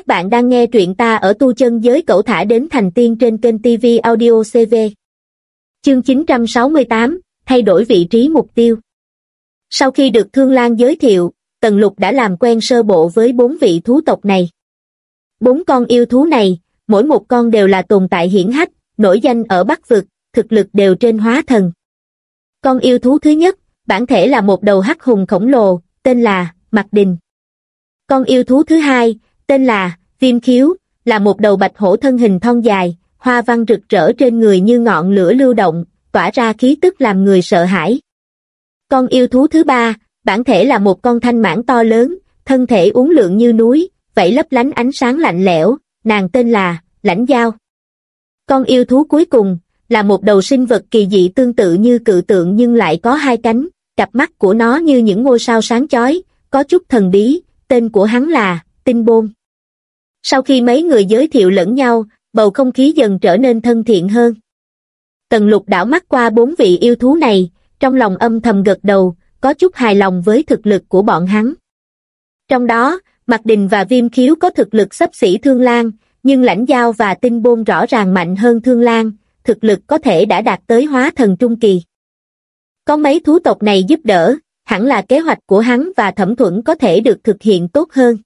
Các bạn đang nghe truyện ta ở tu chân giới cẩu thả đến thành tiên trên kênh TV Audio CV. Chương 968, thay đổi vị trí mục tiêu. Sau khi được Thương Lan giới thiệu, Tần Lục đã làm quen sơ bộ với bốn vị thú tộc này. Bốn con yêu thú này, mỗi một con đều là tồn tại hiển hách, nổi danh ở Bắc Vực, thực lực đều trên hóa thần. Con yêu thú thứ nhất, bản thể là một đầu hắc hùng khổng lồ, tên là Mạc Đình. Con yêu thú thứ hai, tên là Viêm Khiếu, là một đầu bạch hổ thân hình thon dài, hoa văn rực rỡ trên người như ngọn lửa lưu động, tỏa ra khí tức làm người sợ hãi. Con yêu thú thứ ba, bản thể là một con thanh mãn to lớn, thân thể uốn lượn như núi, vẫy lấp lánh ánh sáng lạnh lẽo, nàng tên là Lãnh Giao. Con yêu thú cuối cùng, là một đầu sinh vật kỳ dị tương tự như cự tượng nhưng lại có hai cánh, cặp mắt của nó như những ngôi sao sáng chói, có chút thần bí, tên của hắn là Tinh Bôn. Sau khi mấy người giới thiệu lẫn nhau, bầu không khí dần trở nên thân thiện hơn. Tần lục đảo mắt qua bốn vị yêu thú này, trong lòng âm thầm gật đầu, có chút hài lòng với thực lực của bọn hắn. Trong đó, Mạc Đình và Viêm Khiếu có thực lực sấp xỉ Thương Lan, nhưng lãnh giao và tinh bôn rõ ràng mạnh hơn Thương Lan, thực lực có thể đã đạt tới hóa thần trung kỳ. Có mấy thú tộc này giúp đỡ, hẳn là kế hoạch của hắn và thẩm thuẫn có thể được thực hiện tốt hơn.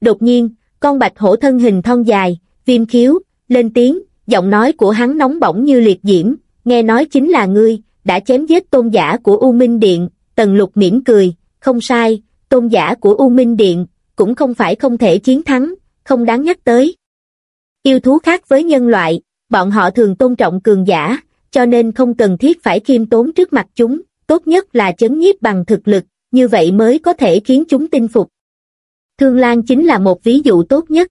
Đột nhiên, con bạch hổ thân hình thon dài, viêm khiếu, lên tiếng, giọng nói của hắn nóng bỏng như liệt diễm, nghe nói chính là ngươi, đã chém giết tôn giả của U Minh Điện, tần lục mỉm cười, không sai, tôn giả của U Minh Điện, cũng không phải không thể chiến thắng, không đáng nhắc tới. Yêu thú khác với nhân loại, bọn họ thường tôn trọng cường giả, cho nên không cần thiết phải khiêm tốn trước mặt chúng, tốt nhất là chấn nhiếp bằng thực lực, như vậy mới có thể khiến chúng tin phục. Thương Lan chính là một ví dụ tốt nhất.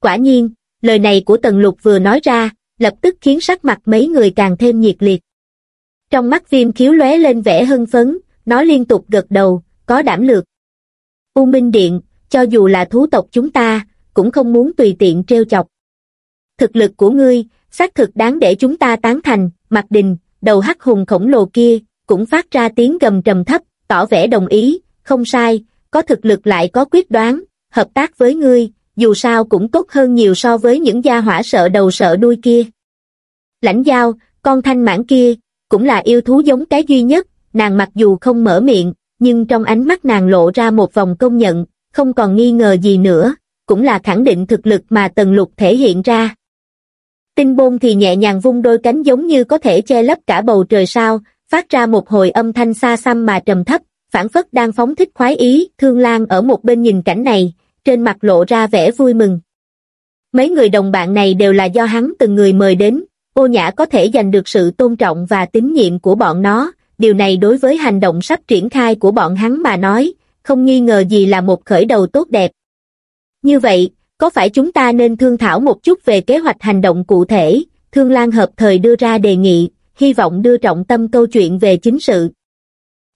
Quả nhiên, lời này của Tần Lục vừa nói ra, lập tức khiến sắc mặt mấy người càng thêm nhiệt liệt. Trong mắt viêm khiếu lóe lên vẻ hưng phấn, nó liên tục gật đầu, có đảm lược. U Minh Điện, cho dù là thú tộc chúng ta, cũng không muốn tùy tiện treo chọc. Thực lực của ngươi, xác thực đáng để chúng ta tán thành, mặt đình, đầu hắc hùng khổng lồ kia, cũng phát ra tiếng gầm trầm thấp, tỏ vẻ đồng ý, không sai, có thực lực lại có quyết đoán, hợp tác với ngươi, dù sao cũng tốt hơn nhiều so với những gia hỏa sợ đầu sợ đuôi kia. Lãnh giao, con thanh mãn kia, cũng là yêu thú giống cái duy nhất, nàng mặc dù không mở miệng, nhưng trong ánh mắt nàng lộ ra một vòng công nhận, không còn nghi ngờ gì nữa, cũng là khẳng định thực lực mà Tần Lục thể hiện ra. Tinh bôn thì nhẹ nhàng vung đôi cánh giống như có thể che lấp cả bầu trời sao, phát ra một hồi âm thanh xa xăm mà trầm thấp, phản phất đang phóng thích khoái ý, Thương Lan ở một bên nhìn cảnh này, trên mặt lộ ra vẻ vui mừng. Mấy người đồng bạn này đều là do hắn từng người mời đến, ô nhã có thể giành được sự tôn trọng và tín nhiệm của bọn nó, điều này đối với hành động sắp triển khai của bọn hắn mà nói, không nghi ngờ gì là một khởi đầu tốt đẹp. Như vậy, có phải chúng ta nên thương thảo một chút về kế hoạch hành động cụ thể, Thương Lan hợp thời đưa ra đề nghị, hy vọng đưa trọng tâm câu chuyện về chính sự.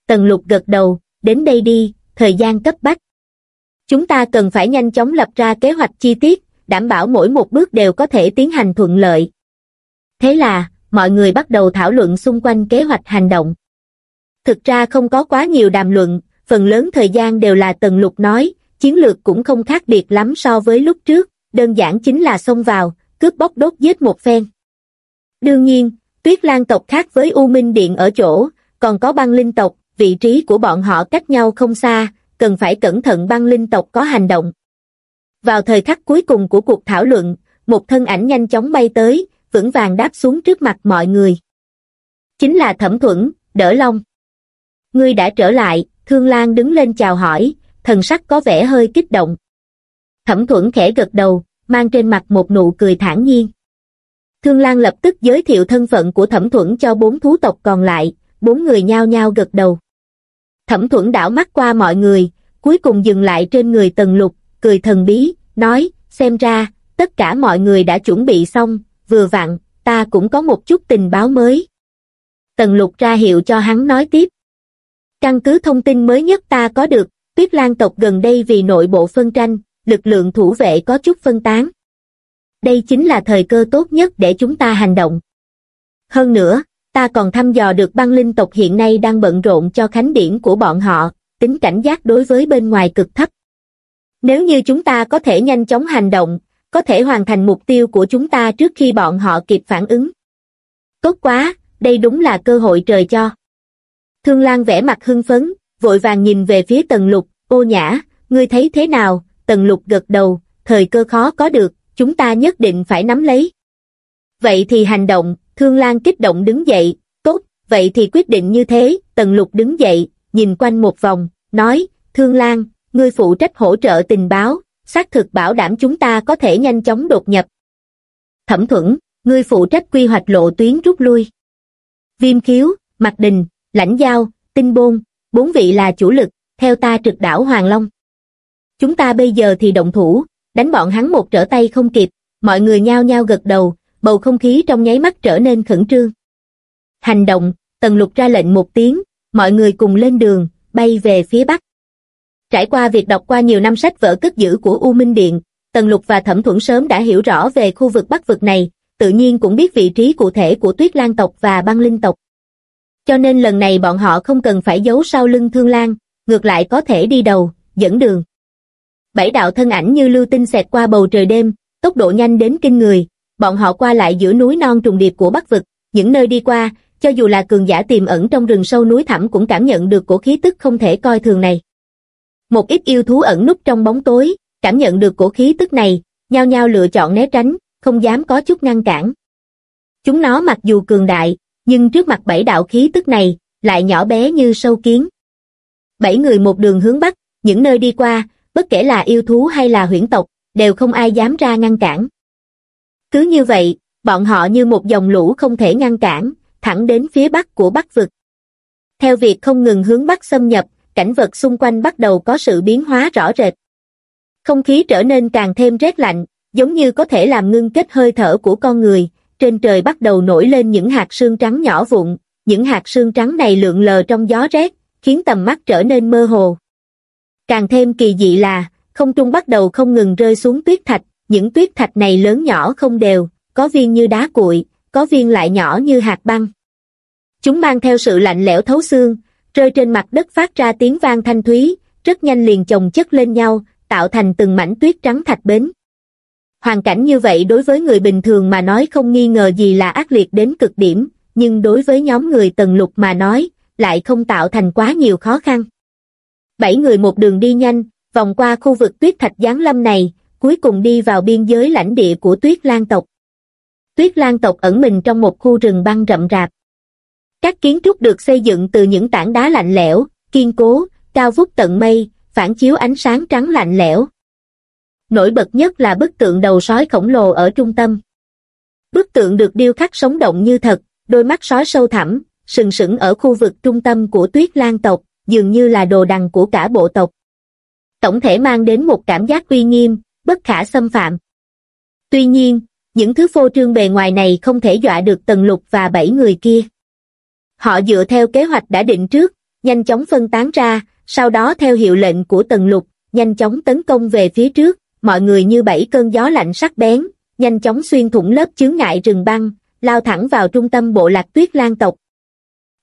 Tần lục gật đầu, đến đây đi, thời gian cấp bách. Chúng ta cần phải nhanh chóng lập ra kế hoạch chi tiết, đảm bảo mỗi một bước đều có thể tiến hành thuận lợi. Thế là, mọi người bắt đầu thảo luận xung quanh kế hoạch hành động. Thực ra không có quá nhiều đàm luận, phần lớn thời gian đều là Tần Lục nói, chiến lược cũng không khác biệt lắm so với lúc trước, đơn giản chính là xông vào, cướp bóc đốt giết một phen. Đương nhiên, Tuyết Lan tộc khác với U Minh Điện ở chỗ, còn có băng linh tộc, vị trí của bọn họ cách nhau không xa, cần phải cẩn thận băng linh tộc có hành động. Vào thời khắc cuối cùng của cuộc thảo luận, một thân ảnh nhanh chóng bay tới, vững vàng đáp xuống trước mặt mọi người. Chính là Thẩm Thuẫn, Đỡ Long. Ngươi đã trở lại, Thương Lan đứng lên chào hỏi, thần sắc có vẻ hơi kích động. Thẩm Thuẫn khẽ gật đầu, mang trên mặt một nụ cười thản nhiên. Thương Lan lập tức giới thiệu thân phận của Thẩm Thuẫn cho bốn thú tộc còn lại, bốn người nhao nhao gật đầu. Thẩm Thuẫn đảo mắt qua mọi người, cuối cùng dừng lại trên người Tần Lục, cười thần bí, nói, xem ra, tất cả mọi người đã chuẩn bị xong, vừa vặn, ta cũng có một chút tình báo mới. Tần Lục ra hiệu cho hắn nói tiếp. Căn cứ thông tin mới nhất ta có được, Tuyết Lan tộc gần đây vì nội bộ phân tranh, lực lượng thủ vệ có chút phân tán. Đây chính là thời cơ tốt nhất để chúng ta hành động. Hơn nữa, ta còn thăm dò được băng linh tộc hiện nay đang bận rộn cho khánh điển của bọn họ, tính cảnh giác đối với bên ngoài cực thấp. Nếu như chúng ta có thể nhanh chóng hành động, có thể hoàn thành mục tiêu của chúng ta trước khi bọn họ kịp phản ứng. Tốt quá, đây đúng là cơ hội trời cho. Thương Lan vẽ mặt hưng phấn, vội vàng nhìn về phía Tần Lục, ô nhã, ngươi thấy thế nào, Tần Lục gật đầu, thời cơ khó có được, chúng ta nhất định phải nắm lấy. Vậy thì hành động, Thương Lan kích động đứng dậy, tốt, vậy thì quyết định như thế, Tần Lục đứng dậy, nhìn quanh một vòng, nói, Thương Lan, ngươi phụ trách hỗ trợ tình báo, xác thực bảo đảm chúng ta có thể nhanh chóng đột nhập. Thẩm thuẫn, ngươi phụ trách quy hoạch lộ tuyến rút lui. Viêm khiếu, Mạc Đình, Lãnh Giao, Tinh Bôn, bốn vị là chủ lực, theo ta trực đảo Hoàng Long. Chúng ta bây giờ thì động thủ, đánh bọn hắn một trở tay không kịp, mọi người nhao nhao gật đầu, bầu không khí trong nháy mắt trở nên khẩn trương. Hành động, Tần Lục ra lệnh một tiếng, mọi người cùng lên đường, bay về phía Bắc. Trải qua việc đọc qua nhiều năm sách vở cất giữ của U Minh Điện, Tần Lục và Thẩm Thuẫn sớm đã hiểu rõ về khu vực Bắc vực này, tự nhiên cũng biết vị trí cụ thể của Tuyết Lan tộc và băng linh tộc. Cho nên lần này bọn họ không cần phải giấu sau lưng Thương Lan, ngược lại có thể đi đầu, dẫn đường. Bảy đạo thân ảnh như lưu tinh xẹt qua bầu trời đêm, tốc độ nhanh đến kinh người, bọn họ qua lại giữa núi non trùng điệp của Bắc vực, những nơi đi qua, cho dù là cường giả tiềm ẩn trong rừng sâu núi thẳm cũng cảm nhận được cổ khí tức không thể coi thường này. Một ít yêu thú ẩn núp trong bóng tối, cảm nhận được cổ khí tức này, nhao nhao lựa chọn né tránh, không dám có chút ngăn cản. Chúng nó mặc dù cường đại, nhưng trước mặt bảy đạo khí tức này, lại nhỏ bé như sâu kiến. Bảy người một đường hướng bắc, những nơi đi qua, bất kể là yêu thú hay là huyễn tộc, đều không ai dám ra ngăn cản. Cứ như vậy, bọn họ như một dòng lũ không thể ngăn cản, thẳng đến phía bắc của Bắc vực. Theo việc không ngừng hướng bắc xâm nhập, cảnh vật xung quanh bắt đầu có sự biến hóa rõ rệt. Không khí trở nên càng thêm rét lạnh, giống như có thể làm ngưng kết hơi thở của con người, trên trời bắt đầu nổi lên những hạt sương trắng nhỏ vụn, những hạt sương trắng này lượn lờ trong gió rét, khiến tầm mắt trở nên mơ hồ. Càng thêm kỳ dị là, không trung bắt đầu không ngừng rơi xuống tuyết thạch, những tuyết thạch này lớn nhỏ không đều, có viên như đá cuội, có viên lại nhỏ như hạt băng. Chúng mang theo sự lạnh lẽo thấu xương, rơi trên mặt đất phát ra tiếng vang thanh thúy, rất nhanh liền chồng chất lên nhau, tạo thành từng mảnh tuyết trắng thạch bến. Hoàn cảnh như vậy đối với người bình thường mà nói không nghi ngờ gì là ác liệt đến cực điểm, nhưng đối với nhóm người tần lục mà nói, lại không tạo thành quá nhiều khó khăn. Bảy người một đường đi nhanh, vòng qua khu vực tuyết thạch giáng lâm này, cuối cùng đi vào biên giới lãnh địa của tuyết lan tộc. Tuyết lan tộc ẩn mình trong một khu rừng băng rậm rạp. Các kiến trúc được xây dựng từ những tảng đá lạnh lẽo, kiên cố, cao vút tận mây, phản chiếu ánh sáng trắng lạnh lẽo. Nổi bật nhất là bức tượng đầu sói khổng lồ ở trung tâm. Bức tượng được điêu khắc sống động như thật, đôi mắt sói sâu thẳm, sừng sững ở khu vực trung tâm của tuyết lan tộc, dường như là đồ đằng của cả bộ tộc. Tổng thể mang đến một cảm giác uy nghiêm, bất khả xâm phạm. Tuy nhiên, những thứ phô trương bề ngoài này không thể dọa được tần lục và bảy người kia. Họ dựa theo kế hoạch đã định trước, nhanh chóng phân tán ra, sau đó theo hiệu lệnh của tần lục, nhanh chóng tấn công về phía trước, mọi người như bảy cơn gió lạnh sắc bén, nhanh chóng xuyên thủng lớp chướng ngại rừng băng, lao thẳng vào trung tâm bộ lạc tuyết lan tộc.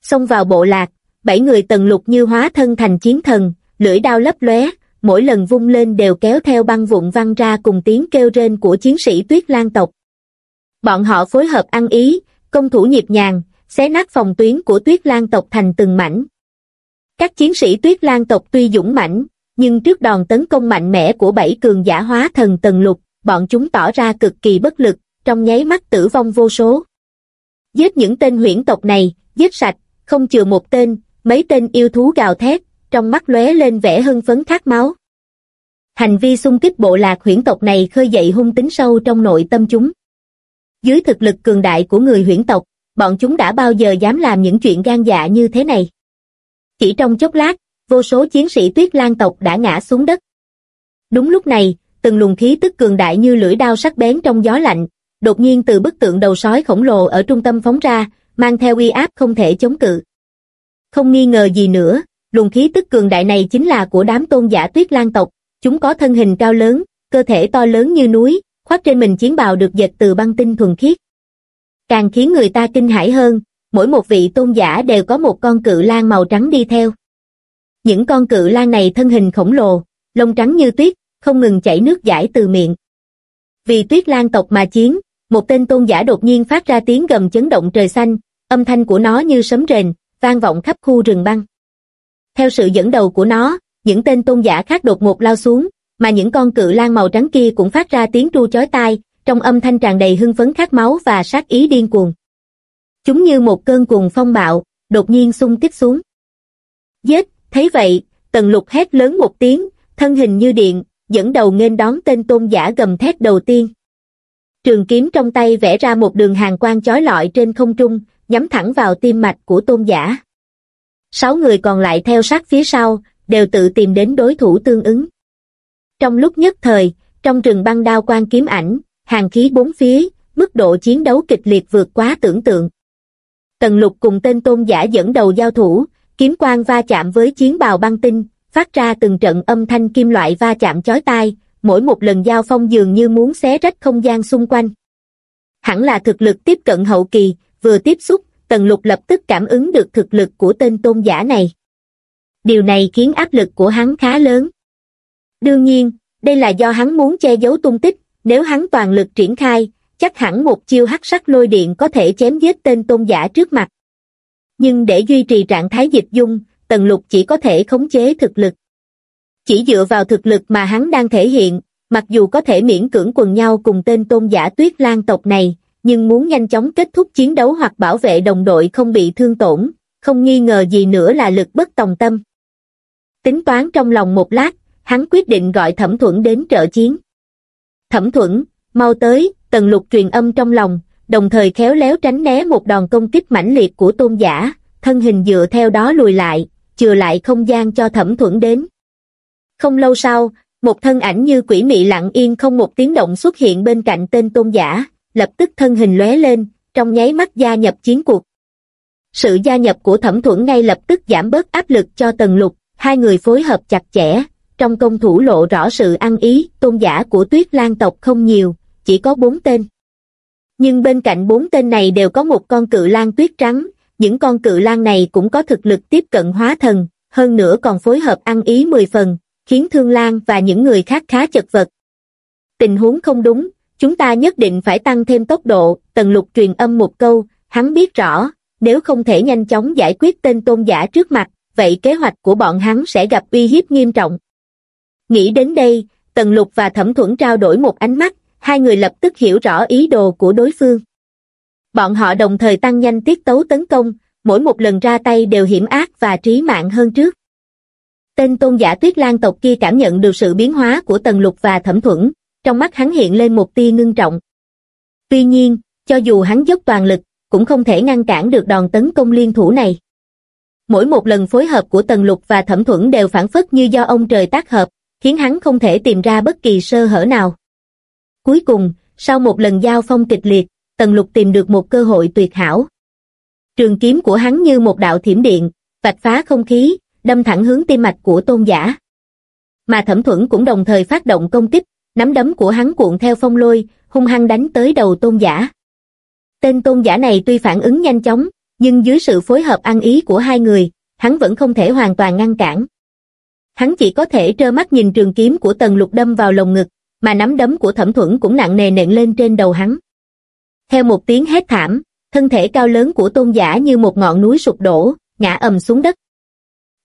Xông vào bộ lạc, bảy người tần lục như hóa thân thành chiến thần, lưỡi đao lấp lóe, mỗi lần vung lên đều kéo theo băng vụn văng ra cùng tiếng kêu rên của chiến sĩ tuyết lan tộc. Bọn họ phối hợp ăn ý, công thủ nhịp nhàng, xé nát phòng tuyến của tuyết lan tộc thành từng mảnh. Các chiến sĩ tuyết lan tộc tuy dũng mãnh, nhưng trước đòn tấn công mạnh mẽ của bảy cường giả hóa thần tần lục, bọn chúng tỏ ra cực kỳ bất lực, trong nháy mắt tử vong vô số. Giết những tên huyễn tộc này, giết sạch, không chừa một tên, mấy tên yêu thú gào thét, trong mắt lóe lên vẻ hưng phấn khát máu. Hành vi xung kích bộ lạc huyễn tộc này khơi dậy hung tính sâu trong nội tâm chúng. Dưới thực lực cường đại của người huyễn tộc, bọn chúng đã bao giờ dám làm những chuyện gan dạ như thế này. Chỉ trong chốc lát, vô số chiến sĩ tuyết lan tộc đã ngã xuống đất. Đúng lúc này, từng luồng khí tức cường đại như lưỡi đao sắc bén trong gió lạnh, đột nhiên từ bức tượng đầu sói khổng lồ ở trung tâm phóng ra, mang theo uy áp không thể chống cự. Không nghi ngờ gì nữa, luồng khí tức cường đại này chính là của đám tôn giả tuyết lan tộc, chúng có thân hình cao lớn, cơ thể to lớn như núi, khoác trên mình chiến bào được dệt từ băng tinh thuần khiết. Càng khiến người ta kinh hãi hơn, mỗi một vị tôn giả đều có một con cự lan màu trắng đi theo. Những con cự lan này thân hình khổng lồ, lông trắng như tuyết, không ngừng chảy nước giải từ miệng. Vì tuyết lan tộc mà chiến, một tên tôn giả đột nhiên phát ra tiếng gầm chấn động trời xanh, âm thanh của nó như sấm rền, vang vọng khắp khu rừng băng. Theo sự dẫn đầu của nó, những tên tôn giả khác đột ngột lao xuống, mà những con cự lang màu trắng kia cũng phát ra tiếng tru chói tai, trong âm thanh tràn đầy hưng phấn khát máu và sát ý điên cuồng. Chúng như một cơn cuồng phong bạo, đột nhiên xung kích xuống. Giết, thấy vậy, tần lục hét lớn một tiếng, thân hình như điện, dẫn đầu nghênh đón tên tôn giả gầm thét đầu tiên. Trường kiếm trong tay vẽ ra một đường hàng quang chói lọi trên không trung, nhắm thẳng vào tim mạch của tôn giả. Sáu người còn lại theo sát phía sau, đều tự tìm đến đối thủ tương ứng. Trong lúc nhất thời, trong rừng băng đao quan kiếm ảnh, hàng khí bốn phía, mức độ chiến đấu kịch liệt vượt quá tưởng tượng. Tần lục cùng tên tôn giả dẫn đầu giao thủ, kiếm quang va chạm với chiến bào băng tinh, phát ra từng trận âm thanh kim loại va chạm chói tai, mỗi một lần giao phong dường như muốn xé rách không gian xung quanh. Hẳn là thực lực tiếp cận hậu kỳ, vừa tiếp xúc, Tần Lục lập tức cảm ứng được thực lực của tên tôn giả này. Điều này khiến áp lực của hắn khá lớn. Đương nhiên, đây là do hắn muốn che giấu tung tích, nếu hắn toàn lực triển khai, chắc hẳn một chiêu hắc sắc lôi điện có thể chém giết tên tôn giả trước mặt. Nhưng để duy trì trạng thái dịch dung, Tần Lục chỉ có thể khống chế thực lực. Chỉ dựa vào thực lực mà hắn đang thể hiện, mặc dù có thể miễn cưỡng quần nhau cùng tên tôn giả tuyết lan tộc này, nhưng muốn nhanh chóng kết thúc chiến đấu hoặc bảo vệ đồng đội không bị thương tổn, không nghi ngờ gì nữa là lực bất tòng tâm. Tính toán trong lòng một lát, hắn quyết định gọi thẩm thuẫn đến trợ chiến. Thẩm thuẫn, mau tới, tần lục truyền âm trong lòng, đồng thời khéo léo tránh né một đòn công kích mãnh liệt của tôn giả, thân hình dựa theo đó lùi lại, chừa lại không gian cho thẩm thuẫn đến. Không lâu sau, một thân ảnh như quỷ mị lặng yên không một tiếng động xuất hiện bên cạnh tên tôn giả, lập tức thân hình lóe lên, trong nháy mắt gia nhập chiến cuộc. Sự gia nhập của thẩm thuẫn ngay lập tức giảm bớt áp lực cho tần lục, hai người phối hợp chặt chẽ, trong công thủ lộ rõ sự ăn ý, tôn giả của tuyết lan tộc không nhiều, chỉ có bốn tên. Nhưng bên cạnh bốn tên này đều có một con cự lan tuyết trắng, những con cự lan này cũng có thực lực tiếp cận hóa thần, hơn nữa còn phối hợp ăn ý 10 phần, khiến Thương Lan và những người khác khá chật vật. Tình huống không đúng, chúng ta nhất định phải tăng thêm tốc độ, tần lục truyền âm một câu, hắn biết rõ, nếu không thể nhanh chóng giải quyết tên tôn giả trước mặt, vậy kế hoạch của bọn hắn sẽ gặp uy hiếp nghiêm trọng. Nghĩ đến đây, tần lục và thẩm thuẫn trao đổi một ánh mắt, hai người lập tức hiểu rõ ý đồ của đối phương. Bọn họ đồng thời tăng nhanh tiết tấu tấn công, mỗi một lần ra tay đều hiểm ác và trí mạng hơn trước. Tên tôn giả tuyết lan tộc kia cảm nhận được sự biến hóa của tần lục và thẩm thuẫn, trong mắt hắn hiện lên một tia ngưng trọng. Tuy nhiên, cho dù hắn dốc toàn lực, cũng không thể ngăn cản được đòn tấn công liên thủ này. Mỗi một lần phối hợp của tần lục và thẩm thuẫn đều phản phất như do ông trời tác hợp, khiến hắn không thể tìm ra bất kỳ sơ hở nào. Cuối cùng, sau một lần giao phong kịch liệt, tần lục tìm được một cơ hội tuyệt hảo. Trường kiếm của hắn như một đạo thiểm điện, vạch phá không khí, đâm thẳng hướng tim mạch của tôn giả. Mà thẩm thuẫn cũng đồng thời phát động công kích, nắm đấm của hắn cuộn theo phong lôi, hung hăng đánh tới đầu tôn giả. Tên tôn giả này tuy phản ứng nhanh chóng, nhưng dưới sự phối hợp ăn ý của hai người, hắn vẫn không thể hoàn toàn ngăn cản. Hắn chỉ có thể trơ mắt nhìn trường kiếm của tần lục đâm vào lồng ngực, mà nắm đấm của thẩm thuẫn cũng nặng nề nện lên trên đầu hắn. Theo một tiếng hét thảm, thân thể cao lớn của tôn giả như một ngọn núi sụp đổ, ngã ầm xuống đất.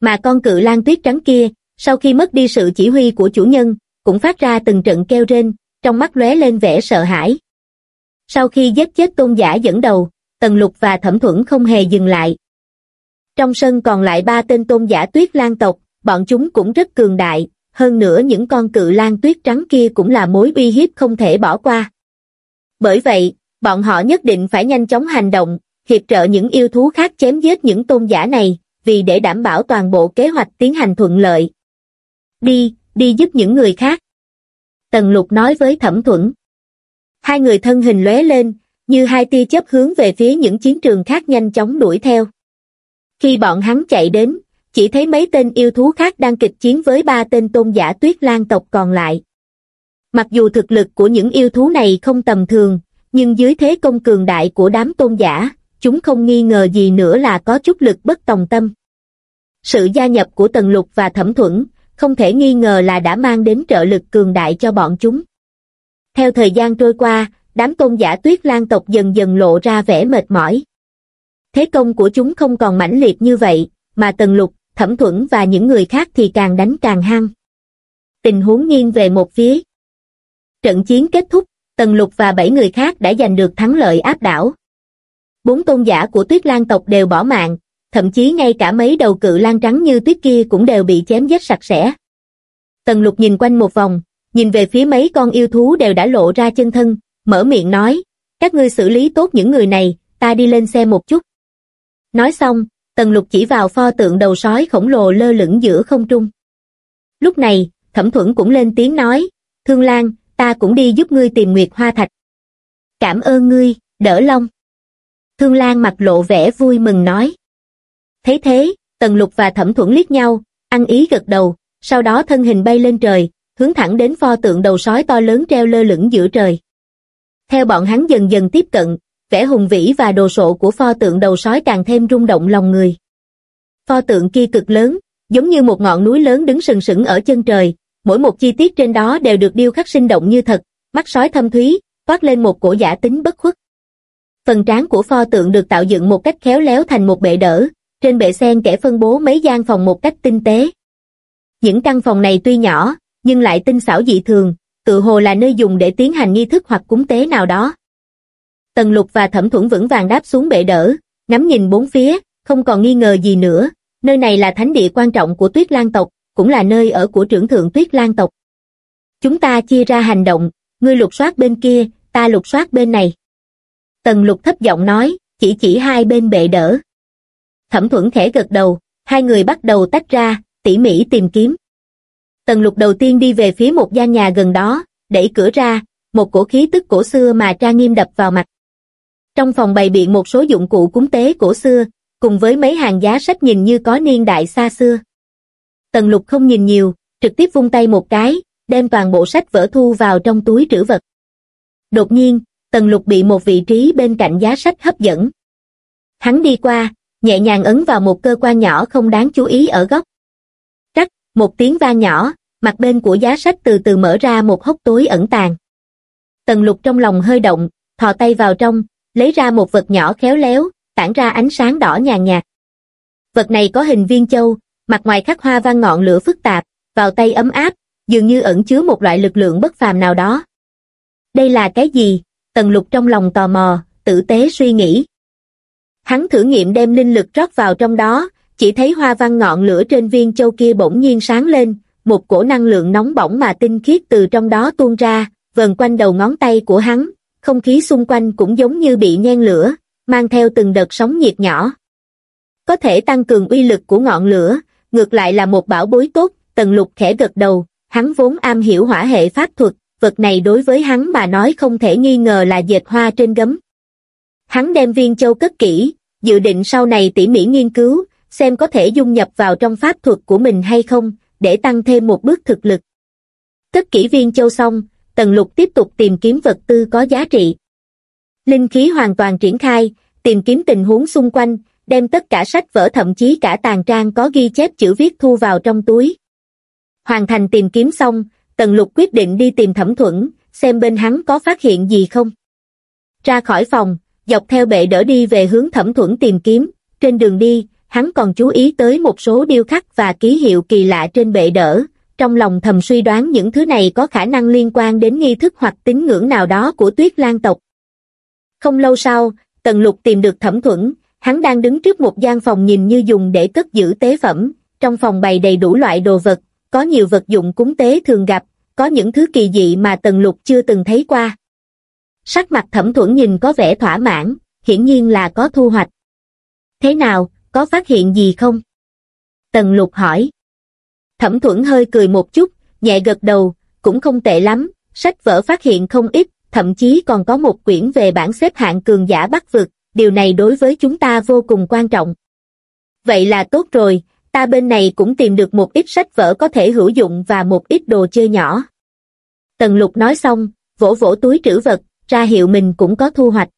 Mà con cự lan tuyết trắng kia, sau khi mất đi sự chỉ huy của chủ nhân, cũng phát ra từng trận kêu rên, trong mắt lóe lên vẻ sợ hãi. Sau khi giết chết tôn giả dẫn đầu, Tần Lục và Thẩm Thuẫn không hề dừng lại. Trong sân còn lại ba tên tôn giả tuyết lan tộc, bọn chúng cũng rất cường đại, hơn nữa những con cự lan tuyết trắng kia cũng là mối uy hiếp không thể bỏ qua. Bởi vậy, bọn họ nhất định phải nhanh chóng hành động, hiệp trợ những yêu thú khác chém giết những tôn giả này, vì để đảm bảo toàn bộ kế hoạch tiến hành thuận lợi. Đi, đi giúp những người khác. Tần lục nói với thẩm thuẫn. Hai người thân hình lóe lên, như hai tia chớp hướng về phía những chiến trường khác nhanh chóng đuổi theo. Khi bọn hắn chạy đến, chỉ thấy mấy tên yêu thú khác đang kịch chiến với ba tên tôn giả tuyết lan tộc còn lại. Mặc dù thực lực của những yêu thú này không tầm thường, nhưng dưới thế công cường đại của đám tôn giả, chúng không nghi ngờ gì nữa là có chút lực bất tòng tâm. Sự gia nhập của Tần Lục và Thẩm Thuẫn, không thể nghi ngờ là đã mang đến trợ lực cường đại cho bọn chúng. Theo thời gian trôi qua, đám tôn giả tuyết lan tộc dần dần lộ ra vẻ mệt mỏi. Thế công của chúng không còn mãnh liệt như vậy, mà Tần Lục, Thẩm Thuẫn và những người khác thì càng đánh càng hăng. Tình huống nghiêng về một phía. Trận chiến kết thúc, Tần Lục và bảy người khác đã giành được thắng lợi áp đảo. Bốn tôn giả của Tuyết Lan tộc đều bỏ mạng, thậm chí ngay cả mấy đầu cự lan trắng như tuyết kia cũng đều bị chém giết sạch sẽ. Tần Lục nhìn quanh một vòng, nhìn về phía mấy con yêu thú đều đã lộ ra chân thân, mở miệng nói, các ngươi xử lý tốt những người này, ta đi lên xe một chút. Nói xong, Tần Lục chỉ vào pho tượng đầu sói khổng lồ lơ lửng giữa không trung. Lúc này, Thẩm Thuẫn cũng lên tiếng nói, Thương Lan, ta cũng đi giúp ngươi tìm Nguyệt Hoa Thạch. Cảm ơn ngươi, đỡ Long. Thương Lan mặt lộ vẻ vui mừng nói. Thấy thế, Tần Lục và Thẩm Thuẫn liếc nhau, ăn ý gật đầu, sau đó thân hình bay lên trời, hướng thẳng đến pho tượng đầu sói to lớn treo lơ lửng giữa trời. Theo bọn hắn dần dần tiếp cận, vẻ hùng vĩ và đồ sộ của pho tượng đầu sói càng thêm rung động lòng người. Pho tượng kia cực lớn, giống như một ngọn núi lớn đứng sừng sững ở chân trời, mỗi một chi tiết trên đó đều được điêu khắc sinh động như thật, mắt sói thâm thúy, toát lên một cổ giả tính bất khuất. Phần trán của pho tượng được tạo dựng một cách khéo léo thành một bệ đỡ, trên bệ sen kẻ phân bố mấy gian phòng một cách tinh tế. Những căn phòng này tuy nhỏ, nhưng lại tinh xảo dị thường, tự hồ là nơi dùng để tiến hành nghi thức hoặc cúng tế nào đó. Tần lục và thẩm thuẫn vững vàng đáp xuống bệ đỡ, ngắm nhìn bốn phía, không còn nghi ngờ gì nữa, nơi này là thánh địa quan trọng của tuyết lan tộc, cũng là nơi ở của trưởng thượng tuyết lan tộc. Chúng ta chia ra hành động, ngươi lục soát bên kia, ta lục soát bên này. Tần lục thấp giọng nói, chỉ chỉ hai bên bệ đỡ. Thẩm thuẫn khẽ gật đầu, hai người bắt đầu tách ra, tỉ mỉ tìm kiếm. Tần lục đầu tiên đi về phía một gian nhà gần đó, đẩy cửa ra, một cổ khí tức cổ xưa mà tra nghiêm đập vào mặt. Trong phòng bày biện một số dụng cụ cúng tế cổ xưa, cùng với mấy hàng giá sách nhìn như có niên đại xa xưa. Tần lục không nhìn nhiều, trực tiếp vung tay một cái, đem toàn bộ sách vở thu vào trong túi trữ vật. Đột nhiên, tần lục bị một vị trí bên cạnh giá sách hấp dẫn. Hắn đi qua, nhẹ nhàng ấn vào một cơ quan nhỏ không đáng chú ý ở góc. rắc một tiếng vang nhỏ, mặt bên của giá sách từ từ mở ra một hốc tối ẩn tàng. Tần lục trong lòng hơi động, thò tay vào trong, lấy ra một vật nhỏ khéo léo, tản ra ánh sáng đỏ nhàn nhạt. Vật này có hình viên châu, mặt ngoài khắc hoa văn ngọn lửa phức tạp, vào tay ấm áp, dường như ẩn chứa một loại lực lượng bất phàm nào đó. Đây là cái gì? Tần lục trong lòng tò mò, tử tế suy nghĩ. Hắn thử nghiệm đem linh lực rót vào trong đó, chỉ thấy hoa văn ngọn lửa trên viên châu kia bỗng nhiên sáng lên, một cổ năng lượng nóng bỏng mà tinh khiết từ trong đó tuôn ra, vần quanh đầu ngón tay của hắn, không khí xung quanh cũng giống như bị nhen lửa, mang theo từng đợt sóng nhiệt nhỏ. Có thể tăng cường uy lực của ngọn lửa, ngược lại là một bảo bối tốt, tần lục khẽ gật đầu, hắn vốn am hiểu hỏa hệ pháp thuật, vật này đối với hắn mà nói không thể nghi ngờ là dệt hoa trên gấm. Hắn đem viên châu cất kỹ, dự định sau này tỉ mỉ nghiên cứu, xem có thể dung nhập vào trong pháp thuật của mình hay không, để tăng thêm một bước thực lực. Cất kỹ viên châu xong, Tần Lục tiếp tục tìm kiếm vật tư có giá trị. Linh khí hoàn toàn triển khai, tìm kiếm tình huống xung quanh, đem tất cả sách vở thậm chí cả tàn trang có ghi chép chữ viết thu vào trong túi. Hoàn thành tìm kiếm xong, Tần Lục quyết định đi tìm thẩm thuẫn, xem bên hắn có phát hiện gì không. Ra khỏi phòng, dọc theo bệ đỡ đi về hướng thẩm thuẫn tìm kiếm, trên đường đi, hắn còn chú ý tới một số điêu khắc và ký hiệu kỳ lạ trên bệ đỡ, trong lòng thầm suy đoán những thứ này có khả năng liên quan đến nghi thức hoặc tín ngưỡng nào đó của tuyết lan tộc. Không lâu sau, Tần Lục tìm được thẩm thuẫn, hắn đang đứng trước một gian phòng nhìn như dùng để cất giữ tế phẩm, trong phòng bày đầy đủ loại đồ vật, có nhiều vật dụng cúng tế thường gặp, có những thứ kỳ dị mà Tần Lục chưa từng thấy qua. Sắc mặt thẩm thuẫn nhìn có vẻ thỏa mãn, hiển nhiên là có thu hoạch. Thế nào, có phát hiện gì không? Tần Lục hỏi. Thẩm thuẫn hơi cười một chút, nhẹ gật đầu, cũng không tệ lắm, sách vở phát hiện không ít, thậm chí còn có một quyển về bảng xếp hạng cường giả bắc vực, điều này đối với chúng ta vô cùng quan trọng. Vậy là tốt rồi, ta bên này cũng tìm được một ít sách vở có thể hữu dụng và một ít đồ chơi nhỏ. Tần lục nói xong, vỗ vỗ túi trữ vật, ra hiệu mình cũng có thu hoạch.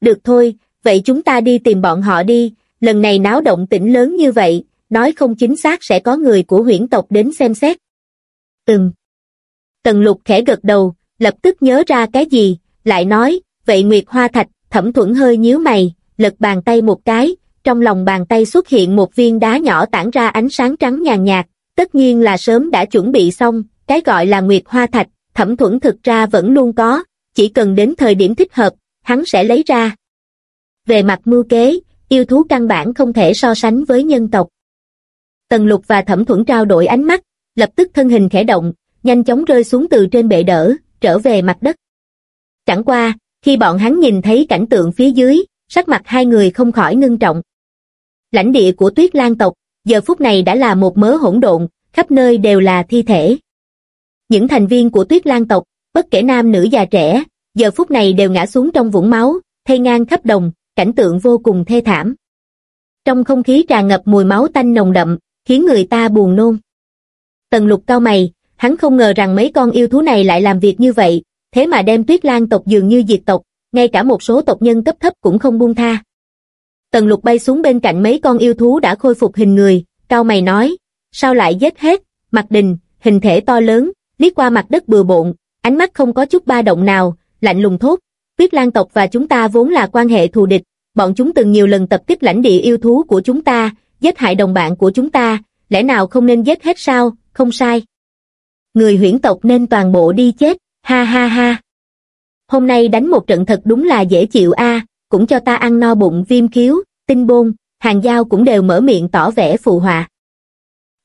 Được thôi, vậy chúng ta đi tìm bọn họ đi, lần này náo động tỉnh lớn như vậy, nói không chính xác sẽ có người của huyễn tộc đến xem xét. Ừm. Tần lục khẽ gật đầu, lập tức nhớ ra cái gì, lại nói, vậy Nguyệt Hoa Thạch, thẩm thuẫn hơi nhíu mày, lật bàn tay một cái, trong lòng bàn tay xuất hiện một viên đá nhỏ tản ra ánh sáng trắng nhàn nhạt, tất nhiên là sớm đã chuẩn bị xong, cái gọi là Nguyệt Hoa Thạch, thẩm thuẫn thực ra vẫn luôn có, chỉ cần đến thời điểm thích hợp, hắn sẽ lấy ra. Về mặt mưu kế, yêu thú căn bản không thể so sánh với nhân tộc. Tần lục và thẩm thuẫn trao đổi ánh mắt, lập tức thân hình khẽ động, nhanh chóng rơi xuống từ trên bệ đỡ, trở về mặt đất. Chẳng qua, khi bọn hắn nhìn thấy cảnh tượng phía dưới, sắc mặt hai người không khỏi ngưng trọng. Lãnh địa của tuyết lan tộc, giờ phút này đã là một mớ hỗn độn, khắp nơi đều là thi thể. Những thành viên của tuyết lan tộc, bất kể nam nữ già trẻ, giờ phút này đều ngã xuống trong vũng máu, thây ngang khắp đồng, cảnh tượng vô cùng thê thảm. Trong không khí tràn ngập mùi máu tanh nồng đậm, khiến người ta buồn nôn. Tần lục cao mày, hắn không ngờ rằng mấy con yêu thú này lại làm việc như vậy, thế mà đem tuyết lan tộc dường như diệt tộc, ngay cả một số tộc nhân cấp thấp cũng không buông tha. Tần lục bay xuống bên cạnh mấy con yêu thú đã khôi phục hình người, cao mày nói, sao lại giết hết, mặt đình, hình thể to lớn, liếc qua mặt đất bừa bộn, ánh mắt không có chút ba động nào, lạnh lùng thốt, tuyết lan tộc và chúng ta vốn là quan hệ thù địch, bọn chúng từng nhiều lần tập kích lãnh địa yêu thú của chúng ta, giết hại đồng bạn của chúng ta, lẽ nào không nên giết hết sao, không sai. Người huyễn tộc nên toàn bộ đi chết, ha ha ha. Hôm nay đánh một trận thật đúng là dễ chịu a, cũng cho ta ăn no bụng viêm khiếu, tinh bôn, hàng giao cũng đều mở miệng tỏ vẻ phù hòa.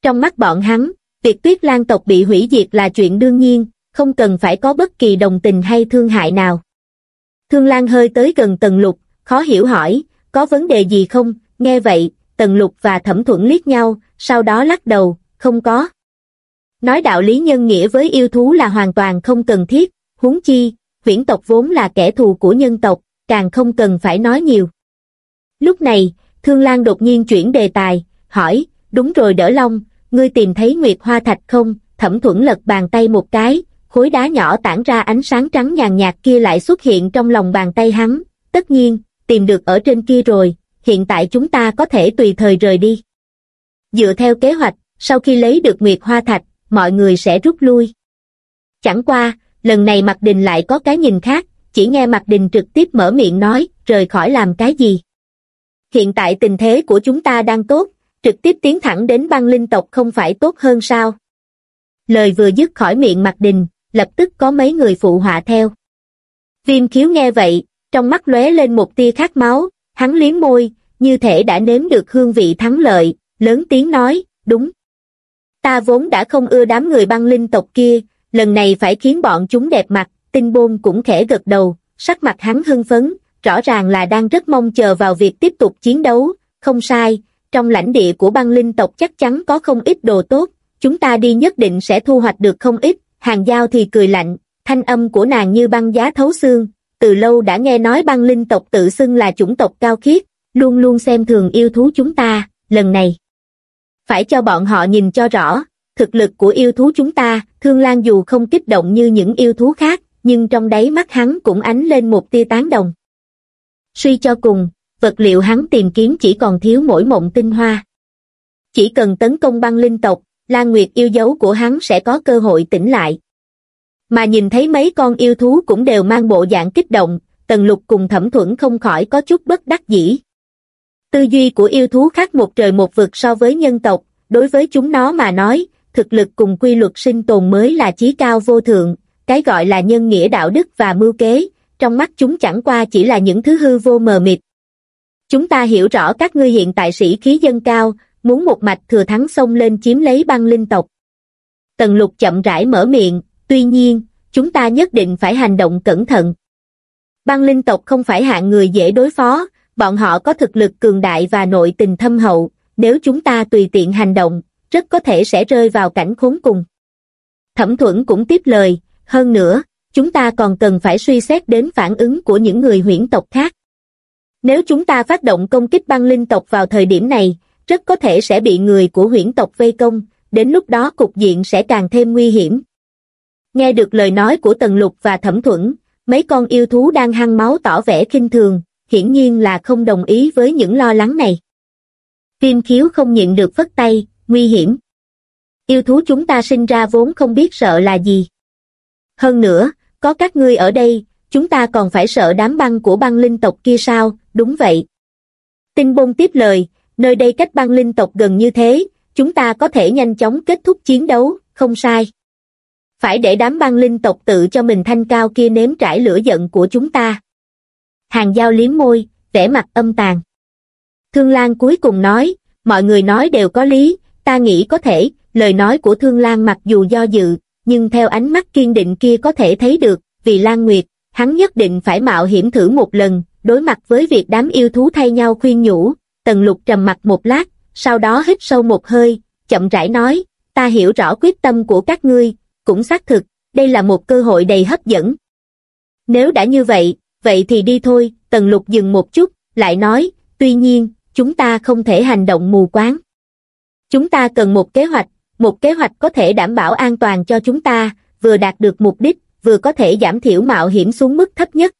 Trong mắt bọn hắn, việc tuyết lan tộc bị hủy diệt là chuyện đương nhiên, không cần phải có bất kỳ đồng tình hay thương hại nào. Thương Lan hơi tới gần Tần Lục, khó hiểu hỏi, có vấn đề gì không, nghe vậy, Tần Lục và Thẩm Thuận liếc nhau, sau đó lắc đầu, không có. Nói đạo lý nhân nghĩa với yêu thú là hoàn toàn không cần thiết, huống chi, viễn tộc vốn là kẻ thù của nhân tộc, càng không cần phải nói nhiều. Lúc này, Thương Lan đột nhiên chuyển đề tài, hỏi, đúng rồi đỡ long, ngươi tìm thấy Nguyệt Hoa Thạch không? Thẩm thuẫn lật bàn tay một cái, khối đá nhỏ tản ra ánh sáng trắng nhàn nhạt kia lại xuất hiện trong lòng bàn tay hắn. Tất nhiên, tìm được ở trên kia rồi, hiện tại chúng ta có thể tùy thời rời đi. Dựa theo kế hoạch, sau khi lấy được Nguyệt Hoa Thạch, mọi người sẽ rút lui. Chẳng qua, lần này Mạc Đình lại có cái nhìn khác, chỉ nghe Mạc Đình trực tiếp mở miệng nói, rời khỏi làm cái gì. Hiện tại tình thế của chúng ta đang tốt, trực tiếp tiến thẳng đến băng linh tộc không phải tốt hơn sao? Lời vừa dứt khỏi miệng Mạc Đình, lập tức có mấy người phụ họa theo. Viêm khiếu nghe vậy, trong mắt lóe lên một tia khát máu, hắn liếm môi, như thể đã nếm được hương vị thắng lợi, lớn tiếng nói, đúng. Ta vốn đã không ưa đám người băng linh tộc kia, lần này phải khiến bọn chúng đẹp mặt, tinh bôn cũng khẽ gật đầu, sắc mặt hắn hưng phấn, rõ ràng là đang rất mong chờ vào việc tiếp tục chiến đấu, không sai, trong lãnh địa của băng linh tộc chắc chắn có không ít đồ tốt, chúng ta đi nhất định sẽ thu hoạch được không ít, hàng giao thì cười lạnh, thanh âm của nàng như băng giá thấu xương, từ lâu đã nghe nói băng linh tộc tự xưng là chủng tộc cao khiết, luôn luôn xem thường yêu thú chúng ta, lần này. Phải cho bọn họ nhìn cho rõ, thực lực của yêu thú chúng ta, Thương Lan dù không kích động như những yêu thú khác, nhưng trong đáy mắt hắn cũng ánh lên một tia tán đồng. Suy cho cùng, vật liệu hắn tìm kiếm chỉ còn thiếu mỗi mộng tinh hoa. Chỉ cần tấn công băng linh tộc, Lan Nguyệt yêu dấu của hắn sẽ có cơ hội tỉnh lại. Mà nhìn thấy mấy con yêu thú cũng đều mang bộ dạng kích động, Tần Lục cùng Thẩm Thuẫn không khỏi có chút bất đắc dĩ. Tư duy của yêu thú khác một trời một vực so với nhân tộc, đối với chúng nó mà nói, thực lực cùng quy luật sinh tồn mới là chí cao vô thượng, cái gọi là nhân nghĩa đạo đức và mưu kế, trong mắt chúng chẳng qua chỉ là những thứ hư vô mờ mịt. Chúng ta hiểu rõ các ngươi hiện tại sĩ khí dân cao, muốn một mạch thừa thắng xông lên chiếm lấy băng linh tộc. Tần lục chậm rãi mở miệng, tuy nhiên, chúng ta nhất định phải hành động cẩn thận. Băng linh tộc không phải hạng người dễ đối phó, bọn họ có thực lực cường đại và nội tình thâm hậu, nếu chúng ta tùy tiện hành động, rất có thể sẽ rơi vào cảnh khốn cùng. Thẩm thuẫn cũng tiếp lời, hơn nữa, chúng ta còn cần phải suy xét đến phản ứng của những người huyễn tộc khác. Nếu chúng ta phát động công kích băng linh tộc vào thời điểm này, rất có thể sẽ bị người của huyễn tộc vây công, đến lúc đó cục diện sẽ càng thêm nguy hiểm. Nghe được lời nói của Tần Lục và Thẩm Thuẫn, mấy con yêu thú đang hăng máu tỏ vẻ khinh thường, hiển nhiên là không đồng ý với những lo lắng này. Kim khiếu không nhịn được phất tay, nguy hiểm. Yêu thú chúng ta sinh ra vốn không biết sợ là gì. Hơn nữa, có các ngươi ở đây, chúng ta còn phải sợ đám băng của băng linh tộc kia sao, đúng vậy. Tinh bôn tiếp lời, nơi đây cách băng linh tộc gần như thế, chúng ta có thể nhanh chóng kết thúc chiến đấu, không sai. Phải để đám băng linh tộc tự cho mình thanh cao kia nếm trải lửa giận của chúng ta. Hàng giao liếm môi, vẻ mặt âm tàn. Thương Lan cuối cùng nói, mọi người nói đều có lý, ta nghĩ có thể, lời nói của Thương Lan mặc dù do dự, nhưng theo ánh mắt kiên định kia có thể thấy được, vì Lan Nguyệt, hắn nhất định phải mạo hiểm thử một lần, đối mặt với việc đám yêu thú thay nhau khuyên nhủ, Tần Lục trầm mặt một lát, sau đó hít sâu một hơi, chậm rãi nói, ta hiểu rõ quyết tâm của các ngươi, cũng xác thực, đây là một cơ hội đầy hấp dẫn. Nếu đã như vậy, vậy thì đi thôi, Tần Lục dừng một chút, lại nói, tuy nhiên, chúng ta không thể hành động mù quáng. Chúng ta cần một kế hoạch, một kế hoạch có thể đảm bảo an toàn cho chúng ta, vừa đạt được mục đích, vừa có thể giảm thiểu mạo hiểm xuống mức thấp nhất.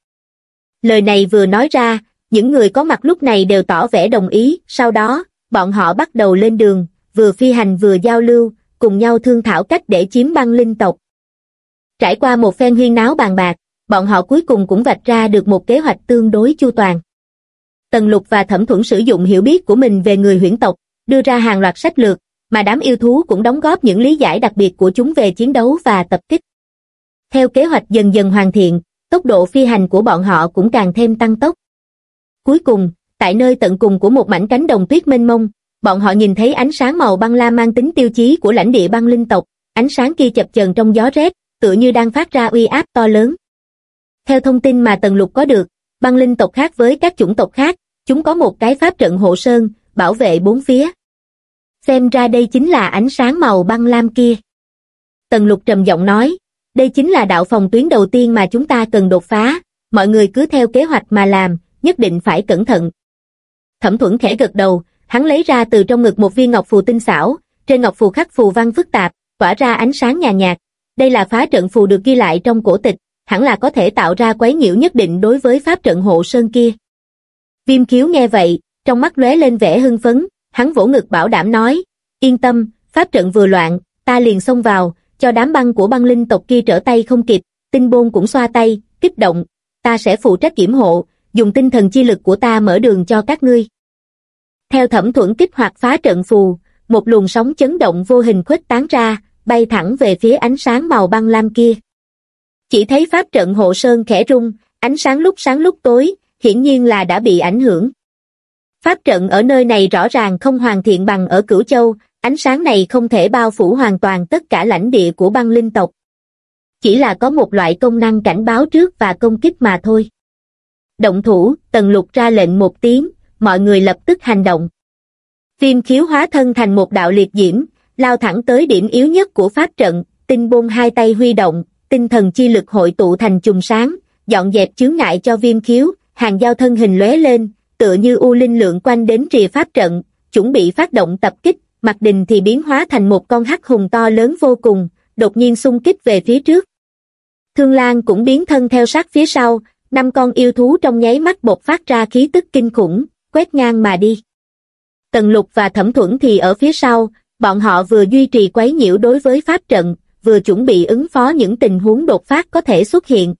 Lời này vừa nói ra, những người có mặt lúc này đều tỏ vẻ đồng ý, sau đó, bọn họ bắt đầu lên đường, vừa phi hành vừa giao lưu, cùng nhau thương thảo cách để chiếm băng linh tộc. Trải qua một phen huyên náo bàn bạc, bọn họ cuối cùng cũng vạch ra được một kế hoạch tương đối chu toàn. Tần Lục và Thẩm Thuẫn sử dụng hiểu biết của mình về người huyễn tộc, đưa ra hàng loạt sách lược, mà đám yêu thú cũng đóng góp những lý giải đặc biệt của chúng về chiến đấu và tập kích. Theo kế hoạch dần dần hoàn thiện, tốc độ phi hành của bọn họ cũng càng thêm tăng tốc. Cuối cùng, tại nơi tận cùng của một mảnh cánh đồng tuyết mênh mông, bọn họ nhìn thấy ánh sáng màu băng la mang tính tiêu chí của lãnh địa băng linh tộc, ánh sáng kia chập chờn trong gió rét, tựa như đang phát ra uy áp to lớn. Theo thông tin mà Tần Lục có được, băng linh tộc khác với các chủng tộc khác, chúng có một cái pháp trận hộ sơn, bảo vệ bốn phía. Xem ra đây chính là ánh sáng màu băng lam kia. Tần Lục trầm giọng nói, đây chính là đạo phòng tuyến đầu tiên mà chúng ta cần đột phá, mọi người cứ theo kế hoạch mà làm, nhất định phải cẩn thận. Thẩm thuẫn khẽ gật đầu, hắn lấy ra từ trong ngực một viên ngọc phù tinh xảo, trên ngọc phù khắc phù văn phức tạp, tỏa ra ánh sáng nhàn nhạt. Đây là phá trận phù được ghi lại trong cổ tịch, hẳn là có thể tạo ra quấy nhiễu nhất định đối với pháp trận hộ sơn kia. Viêm khiếu nghe vậy, trong mắt lóe lên vẻ hưng phấn, hắn vỗ ngực bảo đảm nói, yên tâm, pháp trận vừa loạn, ta liền xông vào, cho đám băng của băng linh tộc kia trở tay không kịp, tinh bôn cũng xoa tay, kích động, ta sẽ phụ trách kiểm hộ, dùng tinh thần chi lực của ta mở đường cho các ngươi. Theo thẩm thuẫn kích hoạt phá trận phù, một luồng sóng chấn động vô hình khuếch tán ra, bay thẳng về phía ánh sáng màu băng lam kia. Chỉ thấy pháp trận hộ sơn khẽ rung, ánh sáng lúc sáng lúc tối, hiển nhiên là đã bị ảnh hưởng. Pháp trận ở nơi này rõ ràng không hoàn thiện bằng ở Cửu Châu, ánh sáng này không thể bao phủ hoàn toàn tất cả lãnh địa của băng linh tộc. Chỉ là có một loại công năng cảnh báo trước và công kích mà thôi. Động thủ, tần lục ra lệnh một tiếng, mọi người lập tức hành động. Viêm khiếu hóa thân thành một đạo liệt diễm, lao thẳng tới điểm yếu nhất của pháp trận, tinh bôn hai tay huy động, tinh thần chi lực hội tụ thành chùm sáng, dọn dẹp chướng ngại cho viêm khiếu, hàng giao thân hình lóe lên, tựa như u linh lượng quanh đến rìa pháp trận, chuẩn bị phát động tập kích, mặt đình thì biến hóa thành một con hắc hùng to lớn vô cùng, đột nhiên xung kích về phía trước. Thương Lan cũng biến thân theo sát phía sau, năm con yêu thú trong nháy mắt bột phát ra khí tức kinh khủng, quét ngang mà đi. Tần lục và thẩm thuẫn thì ở phía sau, bọn họ vừa duy trì quấy nhiễu đối với pháp trận, vừa chuẩn bị ứng phó những tình huống đột phát có thể xuất hiện.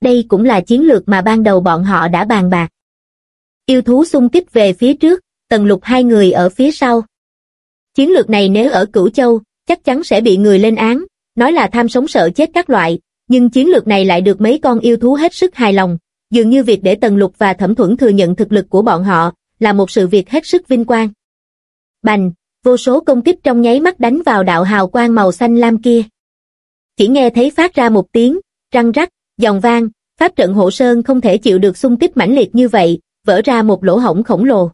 Đây cũng là chiến lược mà ban đầu bọn họ đã bàn bạc. Yêu thú xung kích về phía trước, tần lục hai người ở phía sau. Chiến lược này nếu ở Cửu Châu, chắc chắn sẽ bị người lên án, nói là tham sống sợ chết các loại, nhưng chiến lược này lại được mấy con yêu thú hết sức hài lòng, dường như việc để Tần Lục và Thẩm Thuẫn thừa nhận thực lực của bọn họ là một sự việc hết sức vinh quang. Bành, vô số công kích trong nháy mắt đánh vào đạo hào quang màu xanh lam kia. Chỉ nghe thấy phát ra một tiếng, răng rắc, giòn vang, pháp trận hộ sơn không thể chịu được xung kích mãnh liệt như vậy, vỡ ra một lỗ hổng khổng lồ.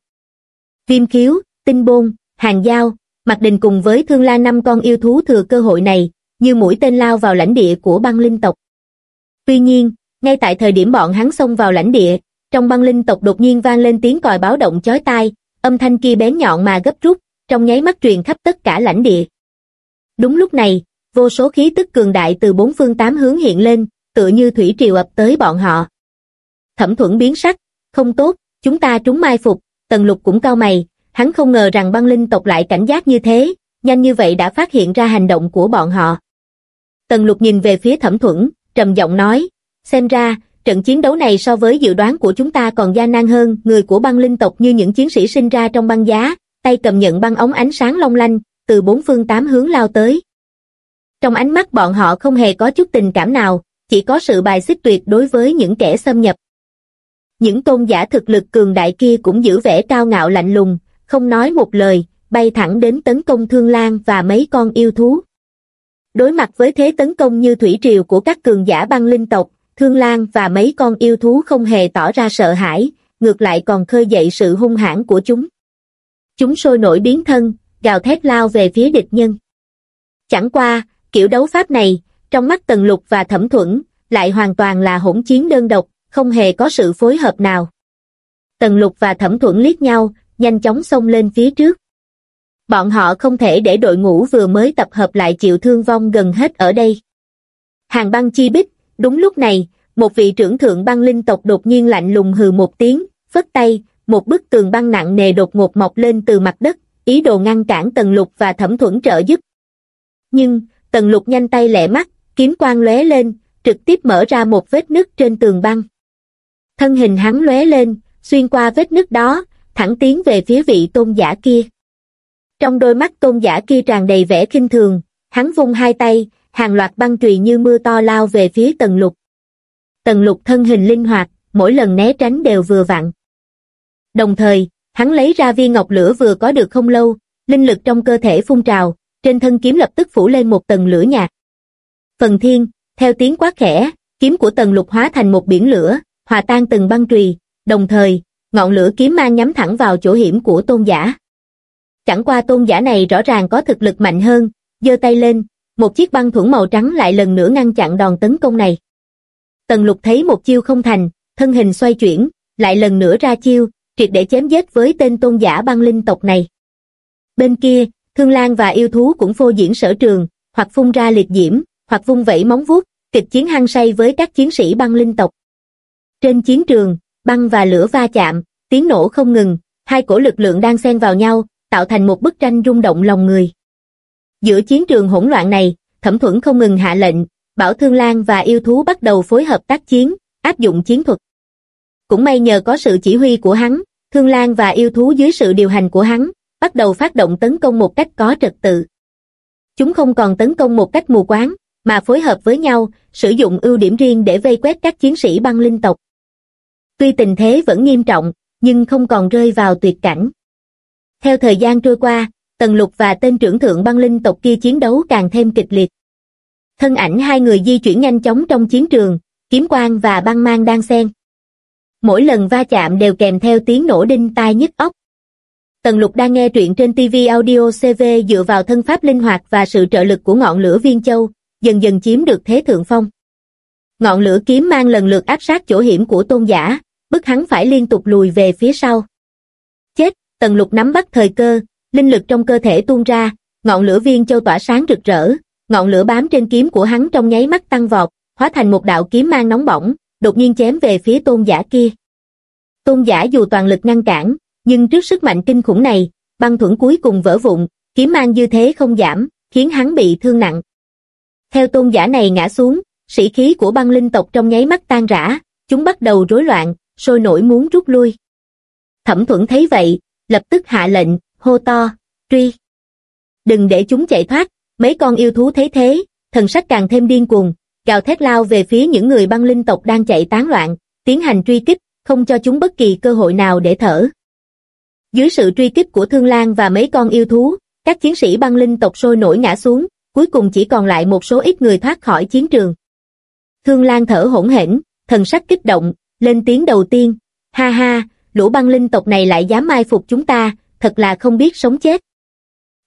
Viêm khiếu, tinh bôn, hàng dao, Mặt đình cùng với thương la năm con yêu thú thừa cơ hội này, như mũi tên lao vào lãnh địa của băng linh tộc. Tuy nhiên, ngay tại thời điểm bọn hắn xông vào lãnh địa, trong băng linh tộc đột nhiên vang lên tiếng còi báo động chói tai, âm thanh kia bén nhọn mà gấp rút, trong nháy mắt truyền khắp tất cả lãnh địa. Đúng lúc này, vô số khí tức cường đại từ bốn phương tám hướng hiện lên, tựa như thủy triều ập tới bọn họ. Thẩm thuẫn biến sắc, không tốt, chúng ta trúng mai phục, tần lục cũng cao mày, hắn không ngờ rằng băng linh tộc lại cảnh giác như thế, nhanh như vậy đã phát hiện ra hành động của bọn họ. Tần lục nhìn về phía thẩm thuẫn, trầm giọng nói, xem ra, trận chiến đấu này so với dự đoán của chúng ta còn gian nan hơn, người của băng linh tộc như những chiến sĩ sinh ra trong băng giá, tay cầm nhận băng ống ánh sáng long lanh, từ bốn phương tám hướng lao tới. Trong ánh mắt bọn họ không hề có chút tình cảm nào, chỉ có sự bài xích tuyệt đối với những kẻ xâm nhập. Những tôn giả thực lực cường đại kia cũng giữ vẻ cao ngạo lạnh lùng, không nói một lời, bay thẳng đến tấn công Thương Lan và mấy con yêu thú. Đối mặt với thế tấn công như thủy triều của các cường giả băng linh tộc, Thương Lan và mấy con yêu thú không hề tỏ ra sợ hãi, ngược lại còn khơi dậy sự hung hãn của chúng. Chúng sôi nổi biến thân, gào thét lao về phía địch nhân. Chẳng qua, kiểu đấu pháp này, trong mắt Tần Lục và Thẩm Thuẫn, lại hoàn toàn là hỗn chiến đơn độc, không hề có sự phối hợp nào. Tần Lục và Thẩm Thuẫn liếc nhau, nhanh chóng xông lên phía trước. Bọn họ không thể để đội ngũ vừa mới tập hợp lại chịu thương vong gần hết ở đây. Hàng băng chi bích, đúng lúc này, một vị trưởng thượng băng linh tộc đột nhiên lạnh lùng hừ một tiếng, phất tay, một bức tường băng nặng nề đột ngột mọc lên từ mặt đất, ý đồ ngăn cản Tần Lục và Thẩm Thuẫn trợ giúp. Nhưng, Tần Lục nhanh tay lẹ mắt, kiếm quang lóe lên, trực tiếp mở ra một vết nứt trên tường băng. Thân hình hắn lóe lên, xuyên qua vết nứt đó, thẳng tiến về phía vị tôn giả kia. Trong đôi mắt tôn giả kia tràn đầy vẻ kinh thường, hắn vung hai tay, hàng loạt băng chùy như mưa to lao về phía tần lục. Tần lục thân hình linh hoạt, mỗi lần né tránh đều vừa vặn. Đồng thời, hắn lấy ra viên ngọc lửa vừa có được không lâu, linh lực trong cơ thể phun trào, trên thân kiếm lập tức phủ lên một tầng lửa nhạt. Phần thiên, theo tiếng quát khẽ, kiếm của tần lục hóa thành một biển lửa, hòa tan từng băng trùy, đồng thời, ngọn lửa kiếm mang nhắm thẳng vào chỗ hiểm của tôn giả. Chẳng qua tôn giả này rõ ràng có thực lực mạnh hơn, giơ tay lên, một chiếc băng thuẫn màu trắng lại lần nữa ngăn chặn đòn tấn công này. Tần lục thấy một chiêu không thành, thân hình xoay chuyển, lại lần nữa ra chiêu, triệt để chém giết với tên tôn giả băng linh tộc này. Bên kia, Thương Lan và yêu thú cũng phô diễn sở trường, hoặc phun ra liệt diễm, hoặc vung vẩy móng vuốt, kịch chiến hăng say với các chiến sĩ băng linh tộc. Trên chiến trường, băng và lửa va chạm, tiếng nổ không ngừng, hai cổ lực lượng đang xen vào nhau, tạo thành một bức tranh rung động lòng người. Giữa chiến trường hỗn loạn này, Thẩm Thuẫn không ngừng hạ lệnh, Bảo Thương Lan và yêu thú bắt đầu phối hợp tác chiến, áp dụng chiến thuật. Cũng may nhờ có sự chỉ huy của hắn, Thương Lan và yêu thú dưới sự điều hành của hắn, bắt đầu phát động tấn công một cách có trật tự. Chúng không còn tấn công một cách mù quáng, mà phối hợp với nhau, sử dụng ưu điểm riêng để vây quét các chiến sĩ băng linh tộc. Tuy tình thế vẫn nghiêm trọng, nhưng không còn rơi vào tuyệt cảnh. Theo thời gian trôi qua, Tần Lục và tên trưởng thượng băng linh tộc kia chiến đấu càng thêm kịch liệt. Thân ảnh hai người di chuyển nhanh chóng trong chiến trường, kiếm quang và băng mang đang xen. Mỗi lần va chạm đều kèm theo tiếng nổ đinh tai nhức óc. Tần Lục đang nghe truyện trên TV Audio CV dựa vào thân pháp linh hoạt và sự trợ lực của ngọn lửa viên châu, dần dần chiếm được thế thượng phong. Ngọn lửa kiếm mang lần lượt áp sát chỗ hiểm của tôn giả, bức hắn phải liên tục lùi về phía sau. Tần Lục nắm bắt thời cơ, linh lực trong cơ thể tuôn ra, ngọn lửa viên châu tỏa sáng rực rỡ, ngọn lửa bám trên kiếm của hắn trong nháy mắt tăng vọt, hóa thành một đạo kiếm mang nóng bỏng, đột nhiên chém về phía tôn giả kia. Tôn giả dù toàn lực ngăn cản, nhưng trước sức mạnh kinh khủng này, băng thuẫn cuối cùng vỡ vụn, kiếm mang dư thế không giảm, khiến hắn bị thương nặng. Theo tôn giả này ngã xuống, sĩ khí của băng linh tộc trong nháy mắt tan rã, chúng bắt đầu rối loạn, sôi nổi muốn rút lui. Thẩm thuẫn thấy vậy, lập tức hạ lệnh, hô to, truy. Đừng để chúng chạy thoát, mấy con yêu thú thấy thế, thần sắc càng thêm điên cuồng, gào thét lao về phía những người băng linh tộc đang chạy tán loạn, tiến hành truy kích, không cho chúng bất kỳ cơ hội nào để thở. Dưới sự truy kích của Thương Lan và mấy con yêu thú, các chiến sĩ băng linh tộc sôi nổi ngã xuống, cuối cùng chỉ còn lại một số ít người thoát khỏi chiến trường. Thương Lan thở hỗn hển, thần sắc kích động, lên tiếng đầu tiên, ha ha, lũ băng linh tộc này lại dám mai phục chúng ta, thật là không biết sống chết.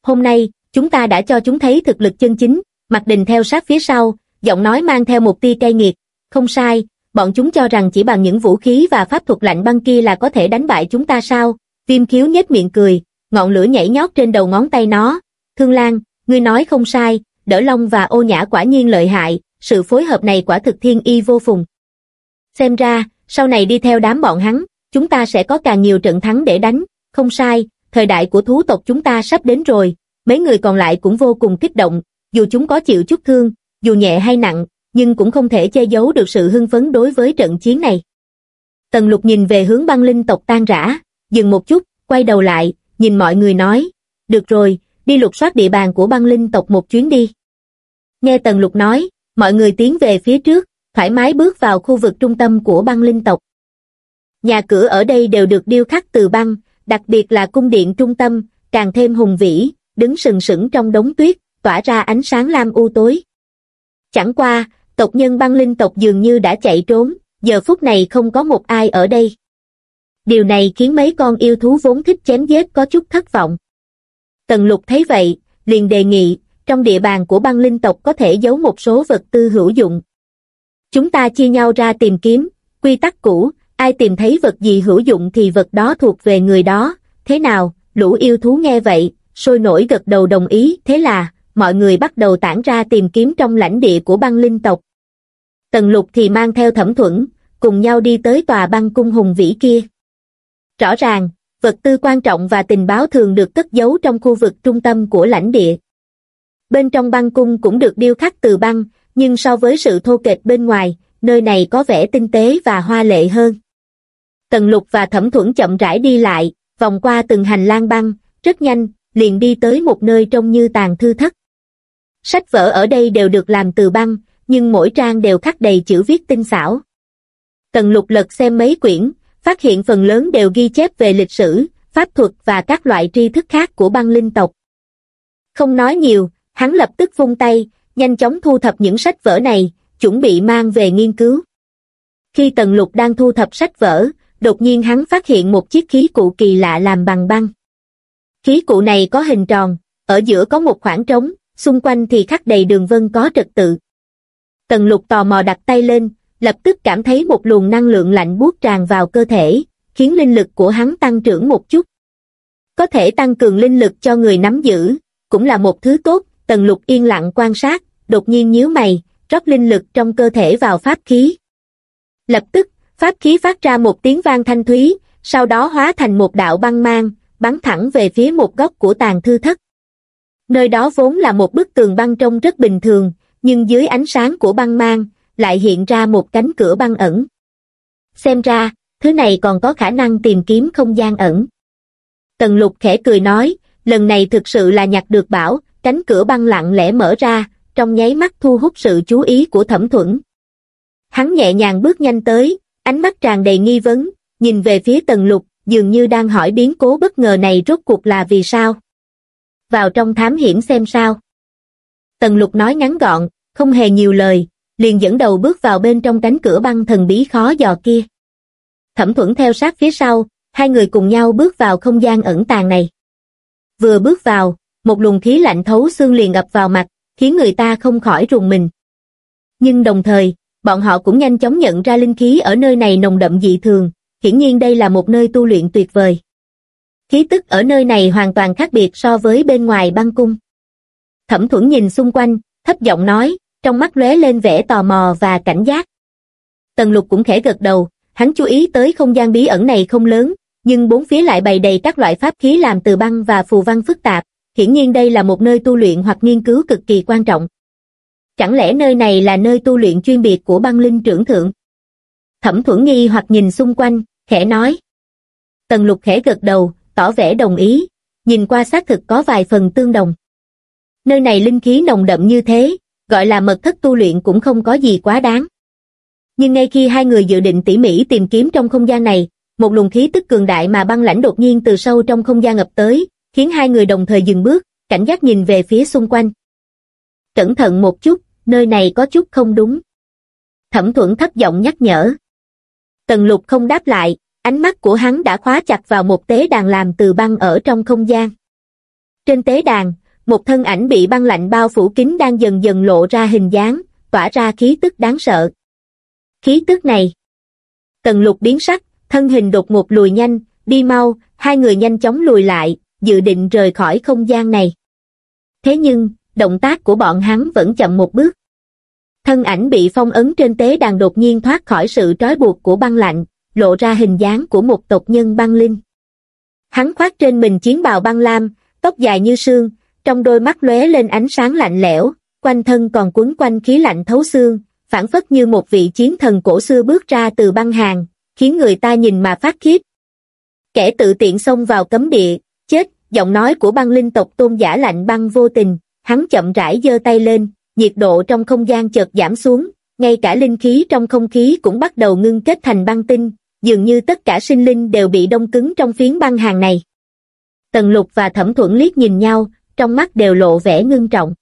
Hôm nay, chúng ta đã cho chúng thấy thực lực chân chính, mặt đình theo sát phía sau, giọng nói mang theo một tia cay nghiệt, không sai, bọn chúng cho rằng chỉ bằng những vũ khí và pháp thuật lạnh băng kia là có thể đánh bại chúng ta sao, viêm khiếu nhếch miệng cười, ngọn lửa nhảy nhót trên đầu ngón tay nó, Thương Lan, ngươi nói không sai, đỡ long và ô nhã quả nhiên lợi hại, sự phối hợp này quả thực thiên y vô phùng. Xem ra, sau này đi theo đám bọn hắn, chúng ta sẽ có càng nhiều trận thắng để đánh, không sai, thời đại của thú tộc chúng ta sắp đến rồi, mấy người còn lại cũng vô cùng kích động, dù chúng có chịu chút thương, dù nhẹ hay nặng, nhưng cũng không thể che giấu được sự hưng phấn đối với trận chiến này. Tần lục nhìn về hướng băng linh tộc tan rã, dừng một chút, quay đầu lại, nhìn mọi người nói, được rồi, đi lục soát địa bàn của băng linh tộc một chuyến đi. Nghe Tần lục nói, mọi người tiến về phía trước, thoải mái bước vào khu vực trung tâm của băng linh tộc. Nhà cửa ở đây đều được điêu khắc từ băng, đặc biệt là cung điện trung tâm, càng thêm hùng vĩ, đứng sừng sững trong đống tuyết, tỏa ra ánh sáng lam u tối. Chẳng qua, tộc nhân băng linh tộc dường như đã chạy trốn, giờ phút này không có một ai ở đây. Điều này khiến mấy con yêu thú vốn thích chém giết có chút thất vọng. Tần lục thấy vậy, liền đề nghị, trong địa bàn của băng linh tộc có thể giấu một số vật tư hữu dụng. Chúng ta chia nhau ra tìm kiếm, quy tắc cũ, ai tìm thấy vật gì hữu dụng thì vật đó thuộc về người đó, thế nào, lũ yêu thú nghe vậy, sôi nổi gật đầu đồng ý, thế là, mọi người bắt đầu tản ra tìm kiếm trong lãnh địa của băng linh tộc. Tần lục thì mang theo thẩm thuẫn, cùng nhau đi tới tòa băng cung hùng vĩ kia. Rõ ràng, vật tư quan trọng và tình báo thường được cất giấu trong khu vực trung tâm của lãnh địa. Bên trong băng cung cũng được điêu khắc từ băng, nhưng so với sự thô kệch bên ngoài, nơi này có vẻ tinh tế và hoa lệ hơn. Tần lục và thẩm thuẫn chậm rãi đi lại, vòng qua từng hành lang băng, rất nhanh, liền đi tới một nơi trông như tàn thư thất. Sách vở ở đây đều được làm từ băng, nhưng mỗi trang đều khắc đầy chữ viết tinh xảo. Tần lục lật xem mấy quyển, phát hiện phần lớn đều ghi chép về lịch sử, pháp thuật và các loại tri thức khác của băng linh tộc. Không nói nhiều, hắn lập tức vung tay, nhanh chóng thu thập những sách vở này, chuẩn bị mang về nghiên cứu. Khi Tần Lục đang thu thập sách vở, đột nhiên hắn phát hiện một chiếc khí cụ kỳ lạ làm bằng băng. Khí cụ này có hình tròn, ở giữa có một khoảng trống, xung quanh thì khắc đầy đường vân có trật tự. Tần Lục tò mò đặt tay lên, lập tức cảm thấy một luồng năng lượng lạnh buốt tràn vào cơ thể, khiến linh lực của hắn tăng trưởng một chút. Có thể tăng cường linh lực cho người nắm giữ, cũng là một thứ tốt, Tần Lục yên lặng quan sát, đột nhiên nhíu mày, rót linh lực trong cơ thể vào pháp khí. Lập tức, pháp khí phát ra một tiếng vang thanh thúy, sau đó hóa thành một đạo băng mang, bắn thẳng về phía một góc của tàn thư thất. Nơi đó vốn là một bức tường băng trông rất bình thường, nhưng dưới ánh sáng của băng mang, lại hiện ra một cánh cửa băng ẩn. Xem ra, thứ này còn có khả năng tìm kiếm không gian ẩn. Tần lục khẽ cười nói, lần này thực sự là nhặt được bảo, cánh cửa băng lặng lẽ mở ra, trong nháy mắt thu hút sự chú ý của thẩm thuẫn. Hắn nhẹ nhàng bước nhanh tới, ánh mắt tràn đầy nghi vấn, nhìn về phía tần lục, dường như đang hỏi biến cố bất ngờ này rốt cuộc là vì sao. Vào trong thám hiểm xem sao. Tần lục nói ngắn gọn, không hề nhiều lời, liền dẫn đầu bước vào bên trong cánh cửa băng thần bí khó dò kia. Thẩm thuẫn theo sát phía sau, hai người cùng nhau bước vào không gian ẩn tàng này. Vừa bước vào, một luồng khí lạnh thấu xương liền ập vào mặt, khiến người ta không khỏi rùng mình. Nhưng đồng thời, bọn họ cũng nhanh chóng nhận ra linh khí ở nơi này nồng đậm dị thường, hiển nhiên đây là một nơi tu luyện tuyệt vời. Khí tức ở nơi này hoàn toàn khác biệt so với bên ngoài băng cung. Thẩm thuẫn nhìn xung quanh, thấp giọng nói, trong mắt lóe lên vẻ tò mò và cảnh giác. Tần lục cũng khẽ gật đầu, hắn chú ý tới không gian bí ẩn này không lớn, nhưng bốn phía lại bày đầy các loại pháp khí làm từ băng và phù văn phức tạp, hiển nhiên đây là một nơi tu luyện hoặc nghiên cứu cực kỳ quan trọng. Chẳng lẽ nơi này là nơi tu luyện chuyên biệt của băng linh trưởng thượng? Thẩm thuẫn nghi hoặc nhìn xung quanh, khẽ nói. Tần lục khẽ gật đầu, tỏ vẻ đồng ý, nhìn qua xác thực có vài phần tương đồng. Nơi này linh khí nồng đậm như thế, gọi là mật thất tu luyện cũng không có gì quá đáng. Nhưng ngay khi hai người dự định tỉ mỉ tìm kiếm trong không gian này, một luồng khí tức cường đại mà băng lãnh đột nhiên từ sâu trong không gian ngập tới, khiến hai người đồng thời dừng bước, cảnh giác nhìn về phía xung quanh. Cẩn thận một chút, nơi này có chút không đúng. Thẩm thuẫn thấp giọng nhắc nhở. Tần lục không đáp lại, ánh mắt của hắn đã khóa chặt vào một tế đàn làm từ băng ở trong không gian. Trên tế đàn, một thân ảnh bị băng lạnh bao phủ kín đang dần dần lộ ra hình dáng, tỏa ra khí tức đáng sợ. Khí tức này. Tần lục biến sắc, thân hình đột ngột lùi nhanh, đi mau, hai người nhanh chóng lùi lại, dự định rời khỏi không gian này. Thế nhưng, động tác của bọn hắn vẫn chậm một bước. Thân ảnh bị phong ấn trên tế đàn đột nhiên thoát khỏi sự trói buộc của băng lạnh, lộ ra hình dáng của một tộc nhân băng linh. Hắn khoác trên mình chiến bào băng lam, tóc dài như sương, trong đôi mắt lóe lên ánh sáng lạnh lẽo, quanh thân còn quấn quanh khí lạnh thấu xương, phản phất như một vị chiến thần cổ xưa bước ra từ băng hàng, khiến người ta nhìn mà phát khiếp. Kẻ tự tiện xông vào cấm địa, chết, giọng nói của băng linh tộc tôn giả lạnh băng vô tình, hắn chậm rãi giơ tay lên, nhiệt độ trong không gian chợt giảm xuống, ngay cả linh khí trong không khí cũng bắt đầu ngưng kết thành băng tinh, dường như tất cả sinh linh đều bị đông cứng trong phiến băng hàng này. Tần lục và thẩm thuẫn liếc nhìn nhau, trong mắt đều lộ vẻ ngưng trọng.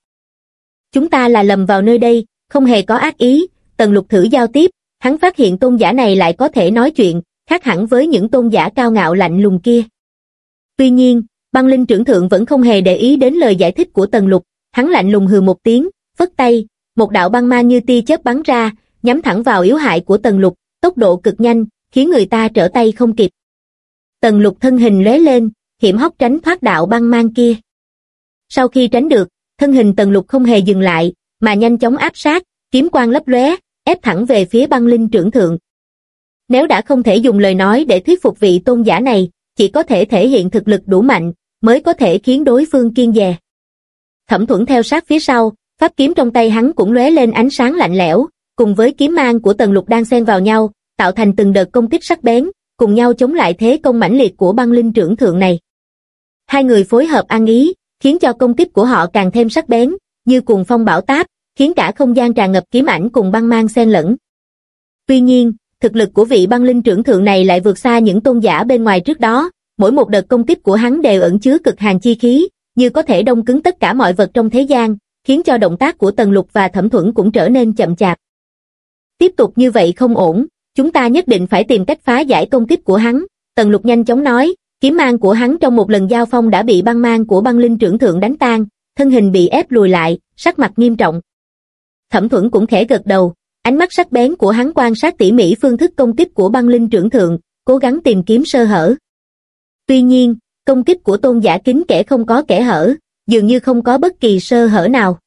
Chúng ta là lầm vào nơi đây, không hề có ác ý, tần lục thử giao tiếp, hắn phát hiện tôn giả này lại có thể nói chuyện, khác hẳn với những tôn giả cao ngạo lạnh lùng kia. Tuy nhiên, băng linh trưởng thượng vẫn không hề để ý đến lời giải thích của tần lục, hắn lạnh lùng hừ một tiếng, vất tay, một đạo băng ma như tia chớp bắn ra, nhắm thẳng vào yếu hại của tần lục, tốc độ cực nhanh, khiến người ta trở tay không kịp. Tần lục thân hình lóe lên, hiểm hóc tránh thoát đạo băng mang kia. Sau khi tránh được, thân hình tần lục không hề dừng lại, mà nhanh chóng áp sát, kiếm quang lấp lóe, ép thẳng về phía băng linh trưởng thượng. Nếu đã không thể dùng lời nói để thuyết phục vị tôn giả này, chỉ có thể thể hiện thực lực đủ mạnh, mới có thể khiến đối phương kiên dè. Thẩm thuẫn theo sát phía sau, pháp kiếm trong tay hắn cũng lóe lên ánh sáng lạnh lẽo, cùng với kiếm mang của tần lục đang xen vào nhau, tạo thành từng đợt công kích sắc bén, cùng nhau chống lại thế công mãnh liệt của băng linh trưởng thượng này. Hai người phối hợp ăn ý, khiến cho công kích của họ càng thêm sắc bén, như cuồng phong bão táp, khiến cả không gian tràn ngập kiếm ảnh cùng băng mang xen lẫn. Tuy nhiên, thực lực của vị băng linh trưởng thượng này lại vượt xa những tôn giả bên ngoài trước đó, mỗi một đợt công kích của hắn đều ẩn chứa cực hàn chi khí, như có thể đông cứng tất cả mọi vật trong thế gian, khiến cho động tác của Tần Lục và Thẩm Thuẫn cũng trở nên chậm chạp. Tiếp tục như vậy không ổn, chúng ta nhất định phải tìm cách phá giải công kích của hắn, Tần Lục nhanh chóng nói, kiếm mang của hắn trong một lần giao phong đã bị băng mang của băng linh trưởng thượng đánh tan, thân hình bị ép lùi lại, sắc mặt nghiêm trọng. Thẩm Thuẫn cũng khẽ gật đầu, ánh mắt sắc bén của hắn quan sát tỉ mỉ phương thức công kích của băng linh trưởng thượng, cố gắng tìm kiếm sơ hở. Tuy nhiên, công kích của tôn giả kính kẻ không có kẻ hở, dường như không có bất kỳ sơ hở nào.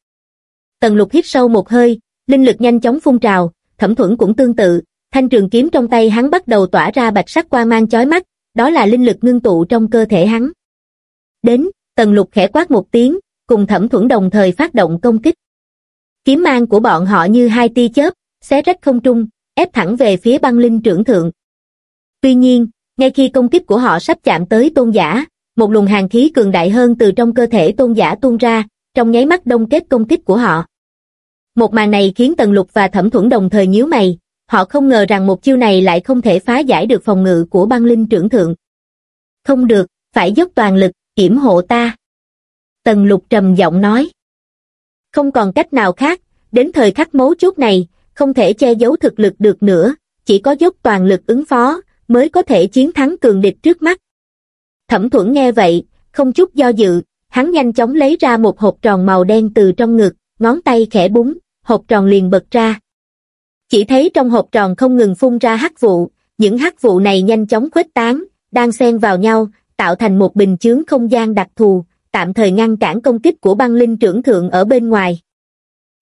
Tần lục hít sâu một hơi, linh lực nhanh chóng phun trào, thẩm thuẫn cũng tương tự, thanh trường kiếm trong tay hắn bắt đầu tỏa ra bạch sắc qua mang chói mắt, đó là linh lực ngưng tụ trong cơ thể hắn. Đến, tần lục khẽ quát một tiếng, cùng thẩm thuẫn đồng thời phát động công kích. Kiếm mang của bọn họ như hai tia chớp, xé rách không trung, ép thẳng về phía băng linh trưởng thượng. Tuy nhiên, ngay khi công kích của họ sắp chạm tới tôn giả, một luồng hàng khí cường đại hơn từ trong cơ thể tôn giả tuôn ra, trong nháy mắt đông kết công kích của họ. Một màn này khiến Tần Lục và Thẩm Thuẫn đồng thời nhíu mày, họ không ngờ rằng một chiêu này lại không thể phá giải được phòng ngự của băng linh trưởng thượng. Không được, phải dốc toàn lực, kiểm hộ ta. Tần Lục trầm giọng nói. Không còn cách nào khác, đến thời khắc mấu chốt này, không thể che giấu thực lực được nữa, chỉ có dốc toàn lực ứng phó, mới có thể chiến thắng cường địch trước mắt. Thẩm thuẫn nghe vậy, không chút do dự, hắn nhanh chóng lấy ra một hộp tròn màu đen từ trong ngực, ngón tay khẽ búng, hộp tròn liền bật ra. Chỉ thấy trong hộp tròn không ngừng phun ra hắc vụ, những hắc vụ này nhanh chóng khuếch tán, đang xen vào nhau, tạo thành một bình chướng không gian đặc thù, tạm thời ngăn cản công kích của băng linh trưởng thượng ở bên ngoài.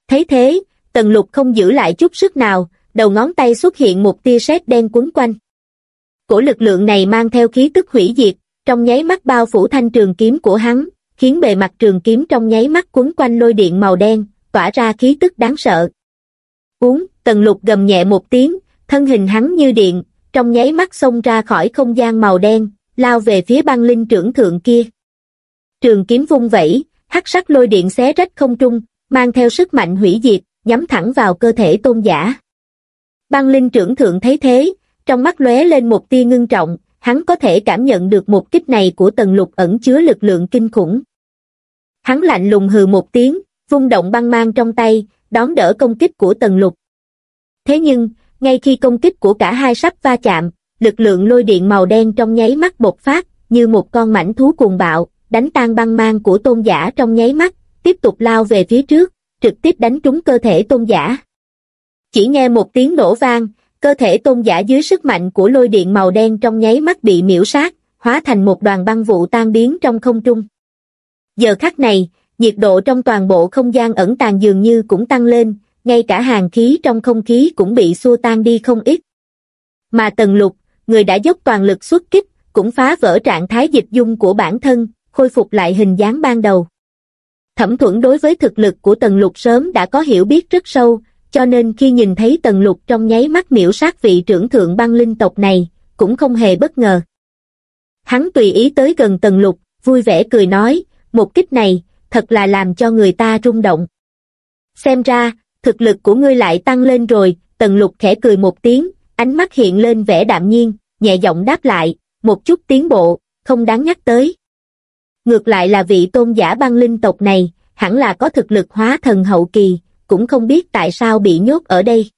Thấy thế, tần lục không giữ lại chút sức nào, đầu ngón tay xuất hiện một tia sét đen quấn quanh. Cổ lực lượng này mang theo khí tức hủy diệt, trong nháy mắt bao phủ thanh trường kiếm của hắn, khiến bề mặt trường kiếm trong nháy mắt quấn quanh lôi điện màu đen, tỏa ra khí tức đáng sợ. Uống, tần lục gầm nhẹ một tiếng, thân hình hắn như điện, trong nháy mắt xông ra khỏi không gian màu đen, lao về phía băng linh trưởng thượng kia. Trường kiếm vung vẩy, hắc sắc lôi điện xé rách không trung, mang theo sức mạnh hủy diệt, nhắm thẳng vào cơ thể tôn giả. Băng linh trưởng thượng thấy thế, trong mắt lóe lên một tia ngưng trọng, hắn có thể cảm nhận được một kích này của tần lục ẩn chứa lực lượng kinh khủng. Hắn lạnh lùng hừ một tiếng, vung động băng mang trong tay, đón đỡ công kích của tần lục. Thế nhưng, ngay khi công kích của cả hai sắp va chạm, lực lượng lôi điện màu đen trong nháy mắt bộc phát, như một con mảnh thú cuồng bạo, đánh tan băng mang của tôn giả trong nháy mắt, tiếp tục lao về phía trước, trực tiếp đánh trúng cơ thể tôn giả. Chỉ nghe một tiếng nổ vang, cơ thể tôn giả dưới sức mạnh của lôi điện màu đen trong nháy mắt bị miễu sát, hóa thành một đoàn băng vụ tan biến trong không trung. Giờ khắc này, nhiệt độ trong toàn bộ không gian ẩn tàng dường như cũng tăng lên, ngay cả hàng khí trong không khí cũng bị xua tan đi không ít. Mà Tần Lục, người đã dốc toàn lực xuất kích, cũng phá vỡ trạng thái dịch dung của bản thân, khôi phục lại hình dáng ban đầu. Thẩm thuẫn đối với thực lực của Tần Lục sớm đã có hiểu biết rất sâu, cho nên khi nhìn thấy Tần Lục trong nháy mắt miễu sát vị trưởng thượng băng linh tộc này, cũng không hề bất ngờ. Hắn tùy ý tới gần Tần Lục, vui vẻ cười nói, một kích này, thật là làm cho người ta rung động. Xem ra, thực lực của ngươi lại tăng lên rồi, Tần Lục khẽ cười một tiếng, ánh mắt hiện lên vẻ đạm nhiên, nhẹ giọng đáp lại, một chút tiến bộ, không đáng nhắc tới. Ngược lại là vị tôn giả băng linh tộc này, hẳn là có thực lực hóa thần hậu kỳ, cũng không biết tại sao bị nhốt ở đây.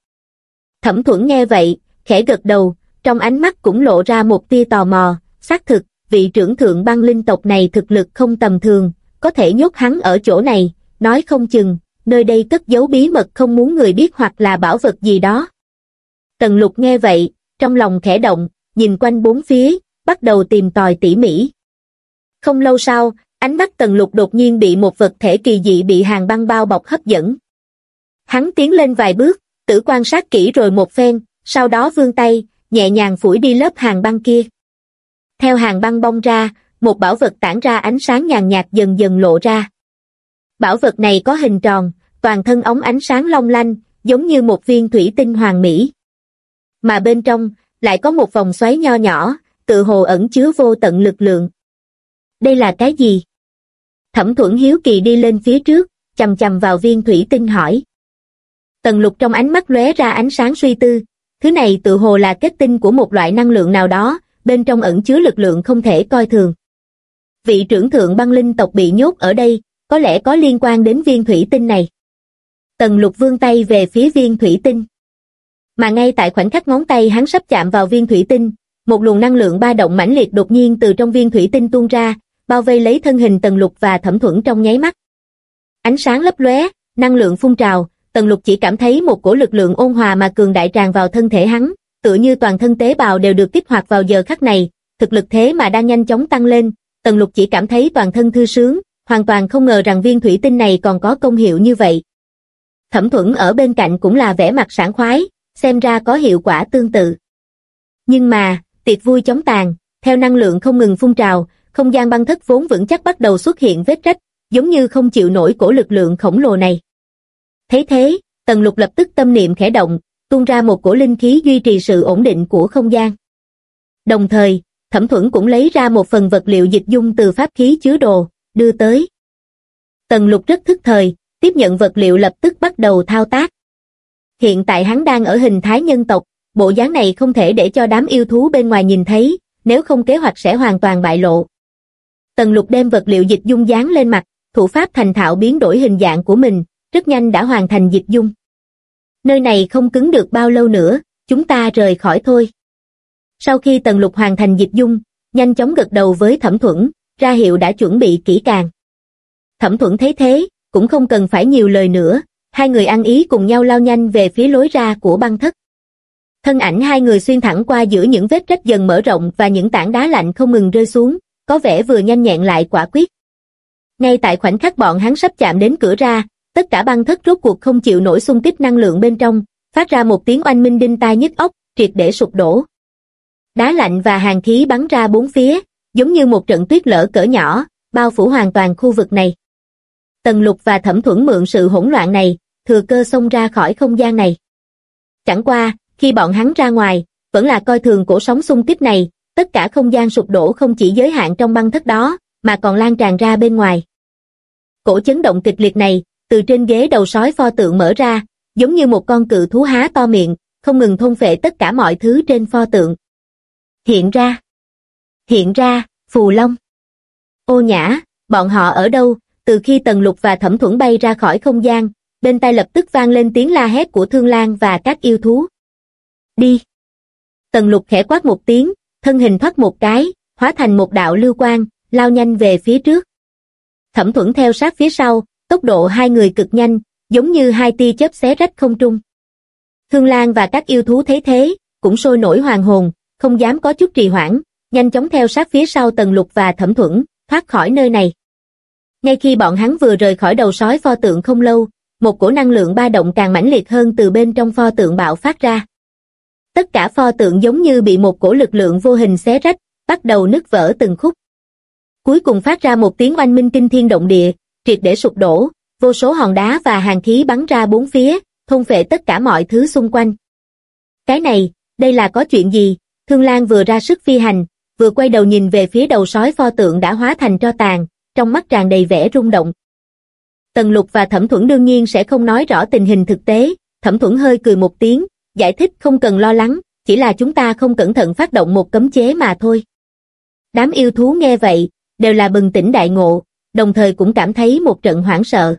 Thẩm thuẫn nghe vậy, khẽ gật đầu, trong ánh mắt cũng lộ ra một tia tò mò, xác thực, vị trưởng thượng băng linh tộc này thực lực không tầm thường, có thể nhốt hắn ở chỗ này, nói không chừng, nơi đây cất giấu bí mật không muốn người biết hoặc là bảo vật gì đó. Tần lục nghe vậy, trong lòng khẽ động, nhìn quanh bốn phía, bắt đầu tìm tòi tỉ mỉ. Không lâu sau, ánh mắt tần lục đột nhiên bị một vật thể kỳ dị bị hàng băng bao bọc hấp dẫn. Hắn tiến lên vài bước, tử quan sát kỹ rồi một phen, sau đó vươn tay, nhẹ nhàng phủi đi lớp hàng băng kia. Theo hàng băng bong ra, một bảo vật tản ra ánh sáng nhàn nhạt dần dần lộ ra. Bảo vật này có hình tròn, toàn thân ống ánh sáng long lanh, giống như một viên thủy tinh hoàng mỹ. Mà bên trong, lại có một vòng xoáy nho nhỏ, tự hồ ẩn chứa vô tận lực lượng. Đây là cái gì? Thẩm thuẫn hiếu kỳ đi lên phía trước, chầm chầm vào viên thủy tinh hỏi. Tần lục trong ánh mắt lóe ra ánh sáng suy tư, thứ này tự hồ là kết tinh của một loại năng lượng nào đó, bên trong ẩn chứa lực lượng không thể coi thường. Vị trưởng thượng băng linh tộc bị nhốt ở đây, có lẽ có liên quan đến viên thủy tinh này. Tần lục vươn tay về phía viên thủy tinh. Mà ngay tại khoảnh khắc ngón tay hắn sắp chạm vào viên thủy tinh, một luồng năng lượng ba động mãnh liệt đột nhiên từ trong viên thủy tinh tuôn ra, bao vây lấy thân hình tần lục và thẩm thuẫn trong nháy mắt. Ánh sáng lấp lóe, năng lượng phun trào, tần lục chỉ cảm thấy một cổ lực lượng ôn hòa mà cường đại tràn vào thân thể hắn, tựa như toàn thân tế bào đều được kích hoạt vào giờ khắc này, thực lực thế mà đang nhanh chóng tăng lên, tần lục chỉ cảm thấy toàn thân thư sướng, hoàn toàn không ngờ rằng viên thủy tinh này còn có công hiệu như vậy. Thẩm thuẫn ở bên cạnh cũng là vẻ mặt sảng khoái, xem ra có hiệu quả tương tự. Nhưng mà, tiệc vui chóng tàn, theo năng lượng không ngừng phun trào, không gian băng thất vốn vững chắc bắt đầu xuất hiện vết rách, giống như không chịu nổi cổ lực lượng khổng lồ này thế thế, Tần Lục lập tức tâm niệm khẽ động, tuôn ra một cổ linh khí duy trì sự ổn định của không gian. Đồng thời, Thẩm Thuẫn cũng lấy ra một phần vật liệu dịch dung từ pháp khí chứa đồ, đưa tới. Tần Lục rất thức thời, tiếp nhận vật liệu lập tức bắt đầu thao tác. Hiện tại hắn đang ở hình thái nhân tộc, bộ dáng này không thể để cho đám yêu thú bên ngoài nhìn thấy, nếu không kế hoạch sẽ hoàn toàn bại lộ. Tần lục đem vật liệu dịch dung dán lên mặt, thủ pháp thành thạo biến đổi hình dạng của mình, rất nhanh đã hoàn thành dịch dung. Nơi này không cứng được bao lâu nữa, chúng ta rời khỏi thôi. Sau khi tần lục hoàn thành dịch dung, nhanh chóng gật đầu với thẩm thuẫn, ra hiệu đã chuẩn bị kỹ càng. Thẩm thuẫn thấy thế, cũng không cần phải nhiều lời nữa, hai người ăn ý cùng nhau lao nhanh về phía lối ra của băng thất. Thân ảnh hai người xuyên thẳng qua giữa những vết rách dần mở rộng và những tảng đá lạnh không ngừng rơi xuống, có vẻ vừa nhanh nhẹn lại quả quyết. Ngay tại khoảnh khắc bọn hắn sắp chạm đến cửa ra, tất cả băng thất rốt cuộc không chịu nổi xung kích năng lượng bên trong, phát ra một tiếng oanh minh đinh tai nhức óc, triệt để sụp đổ. Đá lạnh và hàng khí bắn ra bốn phía, giống như một trận tuyết lở cỡ nhỏ, bao phủ hoàn toàn khu vực này. Tần lục và thẩm thuẫn mượn sự hỗn loạn này, thừa cơ xông ra khỏi không gian này. Chẳng qua, khi bọn hắn ra ngoài, vẫn là coi thường cổ sóng xung kích này, tất cả không gian sụp đổ không chỉ giới hạn trong băng thất đó, mà còn lan tràn ra bên ngoài. Cổ chấn động kịch liệt này, từ trên ghế đầu sói pho tượng mở ra, giống như một con cự thú há to miệng, không ngừng thôn phệ tất cả mọi thứ trên pho tượng. Hiện ra. Hiện ra, phù long. Ô nhã, bọn họ ở đâu, từ khi Tần Lục và Thẩm Thuẫn bay ra khỏi không gian, bên tai lập tức vang lên tiếng la hét của Thương Lan và các yêu thú. Đi! Tần Lục khẽ quát một tiếng, thân hình thoát một cái, hóa thành một đạo lưu quang, lao nhanh về phía trước. Thẩm Thuẫn theo sát phía sau, tốc độ hai người cực nhanh, giống như hai tia chớp xé rách không trung. Thương Lan và các yêu thú thấy thế, cũng sôi nổi hoàng hồn, không dám có chút trì hoãn, nhanh chóng theo sát phía sau Tần Lục và Thẩm Thuẫn, thoát khỏi nơi này. Ngay khi bọn hắn vừa rời khỏi đầu sói pho tượng không lâu, một cổ năng lượng ba động càng mãnh liệt hơn từ bên trong pho tượng bạo phát ra. Tất cả pho tượng giống như bị một cổ lực lượng vô hình xé rách, bắt đầu nứt vỡ từng khúc. Cuối cùng phát ra một tiếng oanh minh kinh thiên động địa, triệt để sụp đổ, vô số hòn đá và hàng khí bắn ra bốn phía, thôn phệ tất cả mọi thứ xung quanh. Cái này, đây là có chuyện gì? Thương Lan vừa ra sức phi hành, vừa quay đầu nhìn về phía đầu sói pho tượng đã hóa thành tro tàn, trong mắt tràn đầy vẻ rung động. Tần Lục và Thẩm Thuẫn đương nhiên sẽ không nói rõ tình hình thực tế, Thẩm Thuẫn hơi cười một tiếng, giải thích không cần lo lắng, chỉ là chúng ta không cẩn thận phát động một cấm chế mà thôi. Đám yêu thú nghe vậy, đều là bừng tỉnh đại ngộ, đồng thời cũng cảm thấy một trận hoảng sợ.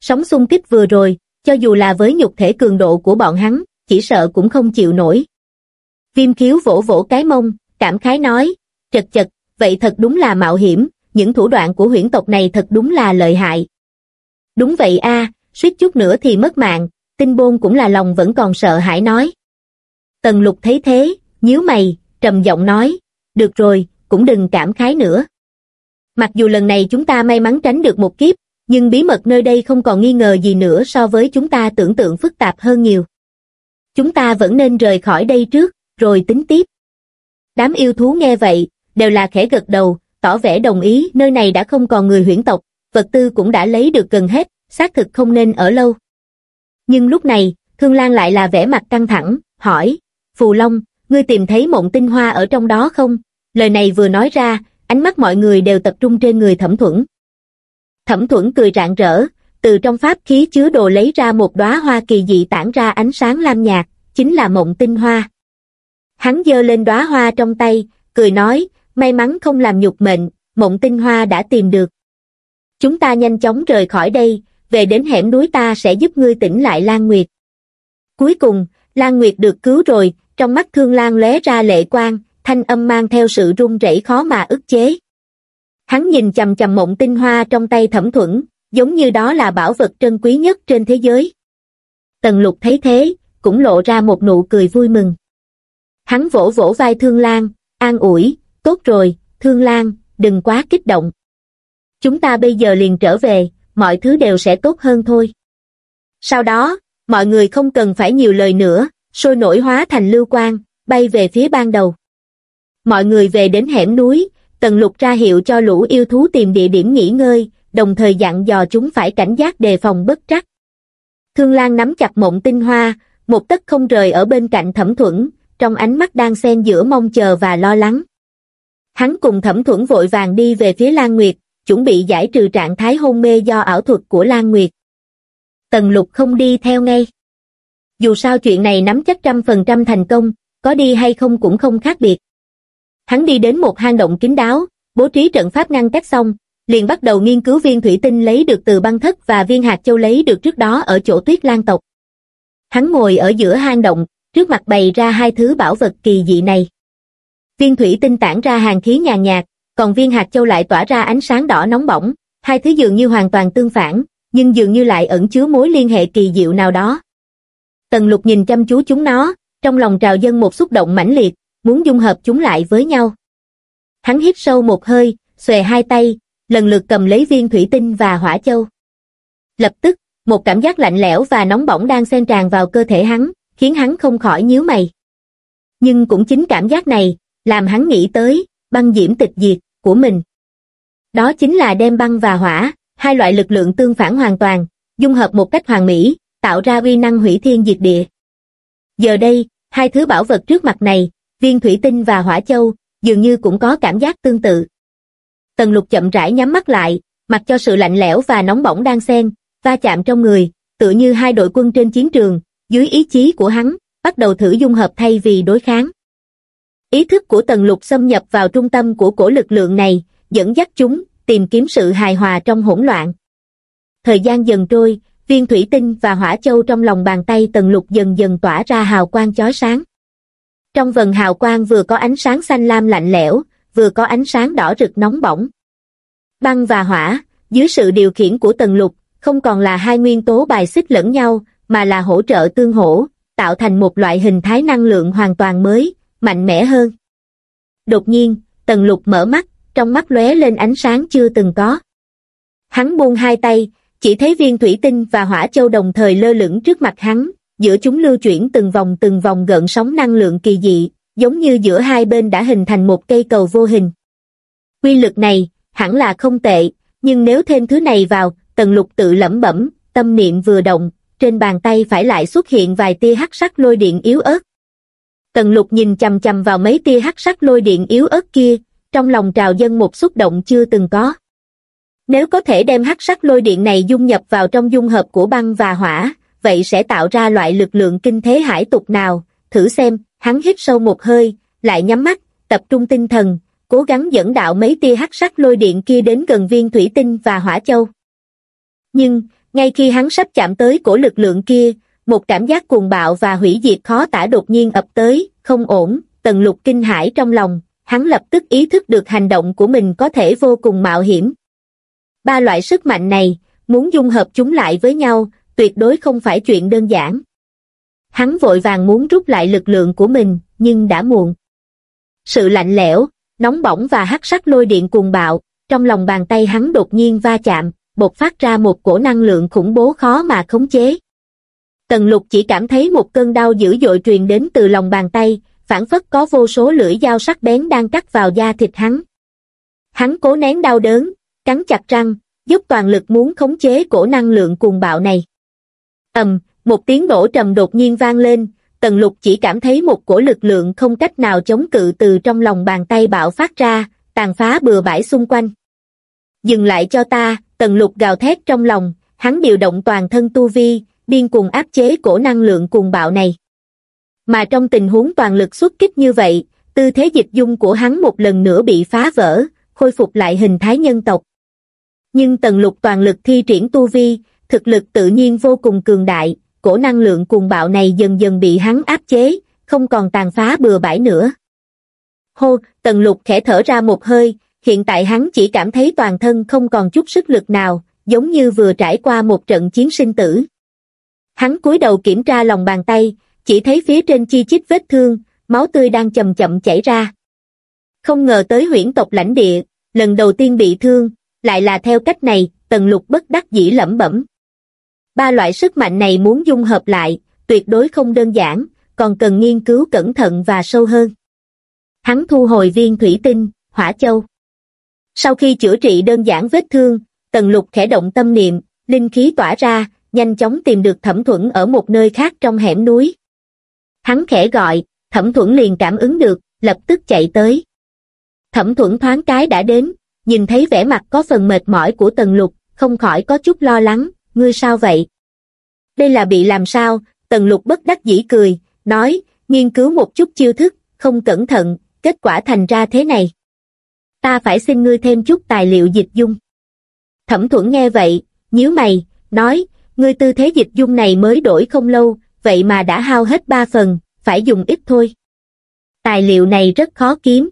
Sóng xung kích vừa rồi, cho dù là với nhục thể cường độ của bọn hắn, chỉ sợ cũng không chịu nổi. Viêm khiếu vỗ vỗ cái mông, cảm khái nói, chật chật, vậy thật đúng là mạo hiểm, những thủ đoạn của huyễn tộc này thật đúng là lợi hại. Đúng vậy a, suýt chút nữa thì mất mạng, tinh bôn cũng là lòng vẫn còn sợ hãi nói. Tần lục thấy thế, nhíu mày, trầm giọng nói, được rồi, cũng đừng cảm khái nữa. Mặc dù lần này chúng ta may mắn tránh được một kiếp, nhưng bí mật nơi đây không còn nghi ngờ gì nữa so với chúng ta tưởng tượng phức tạp hơn nhiều. Chúng ta vẫn nên rời khỏi đây trước, rồi tính tiếp. Đám yêu thú nghe vậy, đều là khẽ gật đầu, tỏ vẻ đồng ý nơi này đã không còn người huyễn tộc, vật tư cũng đã lấy được gần hết, xác thực không nên ở lâu. Nhưng lúc này, Thương Lan lại là vẻ mặt căng thẳng, hỏi, Phù Long, ngươi tìm thấy mộng tinh hoa ở trong đó không? Lời này vừa nói ra, ánh mắt mọi người đều tập trung trên người thẩm thuẫn. Thẩm thuẫn cười rạng rỡ, từ trong pháp khí chứa đồ lấy ra một đóa hoa kỳ dị tản ra ánh sáng lam nhạt, chính là mộng tinh hoa. Hắn giơ lên đóa hoa trong tay, cười nói, may mắn không làm nhục mệnh, mộng tinh hoa đã tìm được. Chúng ta nhanh chóng rời khỏi đây, về đến hẻm núi ta sẽ giúp ngươi tỉnh lại Lan Nguyệt. Cuối cùng, Lan Nguyệt được cứu rồi, trong mắt Thương Lan lóe ra lệ quang, thanh âm mang theo sự run rẩy khó mà ức chế. Hắn nhìn chầm chầm mộng tinh hoa trong tay thẩm thuẫn, giống như đó là bảo vật trân quý nhất trên thế giới. Tần lục thấy thế, cũng lộ ra một nụ cười vui mừng. Hắn vỗ vỗ vai Thương Lan, an ủi, tốt rồi, Thương Lan, đừng quá kích động. Chúng ta bây giờ liền trở về, mọi thứ đều sẽ tốt hơn thôi. Sau đó, mọi người không cần phải nhiều lời nữa, sôi nổi hóa thành lưu quang, bay về phía ban đầu. Mọi người về đến hẻm núi, Tần Lục ra hiệu cho lũ yêu thú tìm địa điểm nghỉ ngơi, đồng thời dặn dò chúng phải cảnh giác đề phòng bất trắc. Thương Lan nắm chặt mộng tinh hoa, một tấc không rời ở bên cạnh thẩm thuẫn, trong ánh mắt đang xen giữa mong chờ và lo lắng. Hắn cùng thẩm thuẫn vội vàng đi về phía Lan Nguyệt, chuẩn bị giải trừ trạng thái hôn mê do ảo thuật của Lan Nguyệt. Tần lục không đi theo ngay. Dù sao chuyện này nắm chắc trăm phần trăm thành công, có đi hay không cũng không khác biệt. Hắn đi đến một hang động kín đáo, bố trí trận pháp ngăn cách xong, liền bắt đầu nghiên cứu viên thủy tinh lấy được từ băng thất và viên hạt châu lấy được trước đó ở chỗ tuyết lan tộc. Hắn ngồi ở giữa hang động, trước mặt bày ra hai thứ bảo vật kỳ dị này. Viên thủy tinh tản ra hàng khí nhàn nhạt, còn viên hạt châu lại tỏa ra ánh sáng đỏ nóng bỏng, hai thứ dường như hoàn toàn tương phản, nhưng dường như lại ẩn chứa mối liên hệ kỳ diệu nào đó. Tần lục nhìn chăm chú chúng nó, trong lòng trào dân một xúc động mãnh liệt, muốn dung hợp chúng lại với nhau. Hắn hít sâu một hơi, xòe hai tay, lần lượt cầm lấy viên thủy tinh và hỏa châu. Lập tức, một cảm giác lạnh lẽo và nóng bỏng đang xen tràn vào cơ thể hắn, khiến hắn không khỏi nhíu mày. Nhưng cũng chính cảm giác này, làm hắn nghĩ tới, băng diễm tịch diệt, của mình. Đó chính là đem băng và hỏa, hai loại lực lượng tương phản hoàn toàn, dung hợp một cách hoàn mỹ, tạo ra uy năng hủy thiên diệt địa. Giờ đây, hai thứ bảo vật trước mặt này, viên thủy tinh và hỏa châu, dường như cũng có cảm giác tương tự. Tần lục chậm rãi nhắm mắt lại, mặc cho sự lạnh lẽo và nóng bỏng đang xen, va chạm trong người, tự như hai đội quân trên chiến trường, dưới ý chí của hắn, bắt đầu thử dung hợp thay vì đối kháng. Ý thức của tần lục xâm nhập vào trung tâm của cổ lực lượng này, dẫn dắt chúng, tìm kiếm sự hài hòa trong hỗn loạn. Thời gian dần trôi, viên thủy tinh và hỏa châu trong lòng bàn tay tần lục dần dần tỏa ra hào quang chói sáng. Trong vần hào quang vừa có ánh sáng xanh lam lạnh lẽo, vừa có ánh sáng đỏ rực nóng bỏng. Băng và hỏa, dưới sự điều khiển của tần lục, không còn là hai nguyên tố bài xích lẫn nhau, mà là hỗ trợ tương hỗ, tạo thành một loại hình thái năng lượng hoàn toàn mới, mạnh mẽ hơn. Đột nhiên, tần lục mở mắt, trong mắt lóe lên ánh sáng chưa từng có. Hắn buông hai tay, chỉ thấy viên thủy tinh và hỏa châu đồng thời lơ lửng trước mặt hắn, giữa chúng lưu chuyển từng vòng từng vòng gợn sóng năng lượng kỳ dị, giống như giữa hai bên đã hình thành một cây cầu vô hình. Quy lực này, hẳn là không tệ, nhưng nếu thêm thứ này vào, tần lục tự lẩm bẩm, tâm niệm vừa động, trên bàn tay phải lại xuất hiện vài tia hắc sắc lôi điện yếu ớt. Tần lục nhìn chầm chầm vào mấy tia hắc sắc lôi điện yếu ớt kia, trong lòng trào dân một xúc động chưa từng có. Nếu có thể đem hắc sắc lôi điện này dung nhập vào trong dung hợp của băng và hỏa, vậy sẽ tạo ra loại lực lượng kinh thế hải tục nào, thử xem, hắn hít sâu một hơi, lại nhắm mắt, tập trung tinh thần, cố gắng dẫn đạo mấy tia hắc sắc lôi điện kia đến gần viên thủy tinh và hỏa châu. Nhưng, ngay khi hắn sắp chạm tới cổ lực lượng kia, một cảm giác cuồng bạo và hủy diệt khó tả đột nhiên ập tới, không ổn, tần lục kinh hãi trong lòng, hắn lập tức ý thức được hành động của mình có thể vô cùng mạo hiểm. Ba loại sức mạnh này, muốn dung hợp chúng lại với nhau, tuyệt đối không phải chuyện đơn giản. Hắn vội vàng muốn rút lại lực lượng của mình, nhưng đã muộn. Sự lạnh lẽo, nóng bỏng và hắc sắc lôi điện cuồng bạo, trong lòng bàn tay hắn đột nhiên va chạm, bộc phát ra một cổ năng lượng khủng bố khó mà khống chế. Tần lục chỉ cảm thấy một cơn đau dữ dội truyền đến từ lòng bàn tay, phản phất có vô số lưỡi dao sắc bén đang cắt vào da thịt hắn. Hắn cố nén đau đớn, cắn chặt răng, giúp toàn lực muốn khống chế cổ năng lượng cuồng bạo này ầm, một tiếng nổ trầm đột nhiên vang lên, tần lục chỉ cảm thấy một cổ lực lượng không cách nào chống cự từ trong lòng bàn tay bạo phát ra, tàn phá bừa bãi xung quanh. Dừng lại cho ta, tần lục gào thét trong lòng, hắn điều động toàn thân tu vi, điên cuồng áp chế cổ năng lượng cuồng bạo này. Mà trong tình huống toàn lực xuất kích như vậy, tư thế dịch dung của hắn một lần nữa bị phá vỡ, khôi phục lại hình thái nhân tộc. Nhưng tần lục toàn lực thi triển tu vi, thực lực tự nhiên vô cùng cường đại, cổ năng lượng cuồng bạo này dần dần bị hắn áp chế, không còn tàn phá bừa bãi nữa. Hô, tần lục khẽ thở ra một hơi, hiện tại hắn chỉ cảm thấy toàn thân không còn chút sức lực nào, giống như vừa trải qua một trận chiến sinh tử. Hắn cúi đầu kiểm tra lòng bàn tay, chỉ thấy phía trên chi chít vết thương, máu tươi đang chậm chậm chảy ra. Không ngờ tới huyễn tộc lãnh địa, lần đầu tiên bị thương, lại là theo cách này, tần lục bất đắc dĩ lẩm bẩm. Ba loại sức mạnh này muốn dung hợp lại, tuyệt đối không đơn giản, còn cần nghiên cứu cẩn thận và sâu hơn. Hắn thu hồi viên thủy tinh, hỏa châu. Sau khi chữa trị đơn giản vết thương, tần lục khẽ động tâm niệm, linh khí tỏa ra, nhanh chóng tìm được thẩm thuẫn ở một nơi khác trong hẻm núi. Hắn khẽ gọi, thẩm thuẫn liền cảm ứng được, lập tức chạy tới. Thẩm thuẫn thoáng cái đã đến, nhìn thấy vẻ mặt có phần mệt mỏi của tần lục, không khỏi có chút lo lắng, ngươi sao vậy? Đây là bị làm sao? Tần lục bất đắc dĩ cười, nói, nghiên cứu một chút chiêu thức, không cẩn thận, kết quả thành ra thế này. Ta phải xin ngươi thêm chút tài liệu dịch dung. Thẩm thuẫn nghe vậy, nhíu mày, nói, ngươi tư thế dịch dung này mới đổi không lâu, vậy mà đã hao hết ba phần, phải dùng ít thôi. Tài liệu này rất khó kiếm.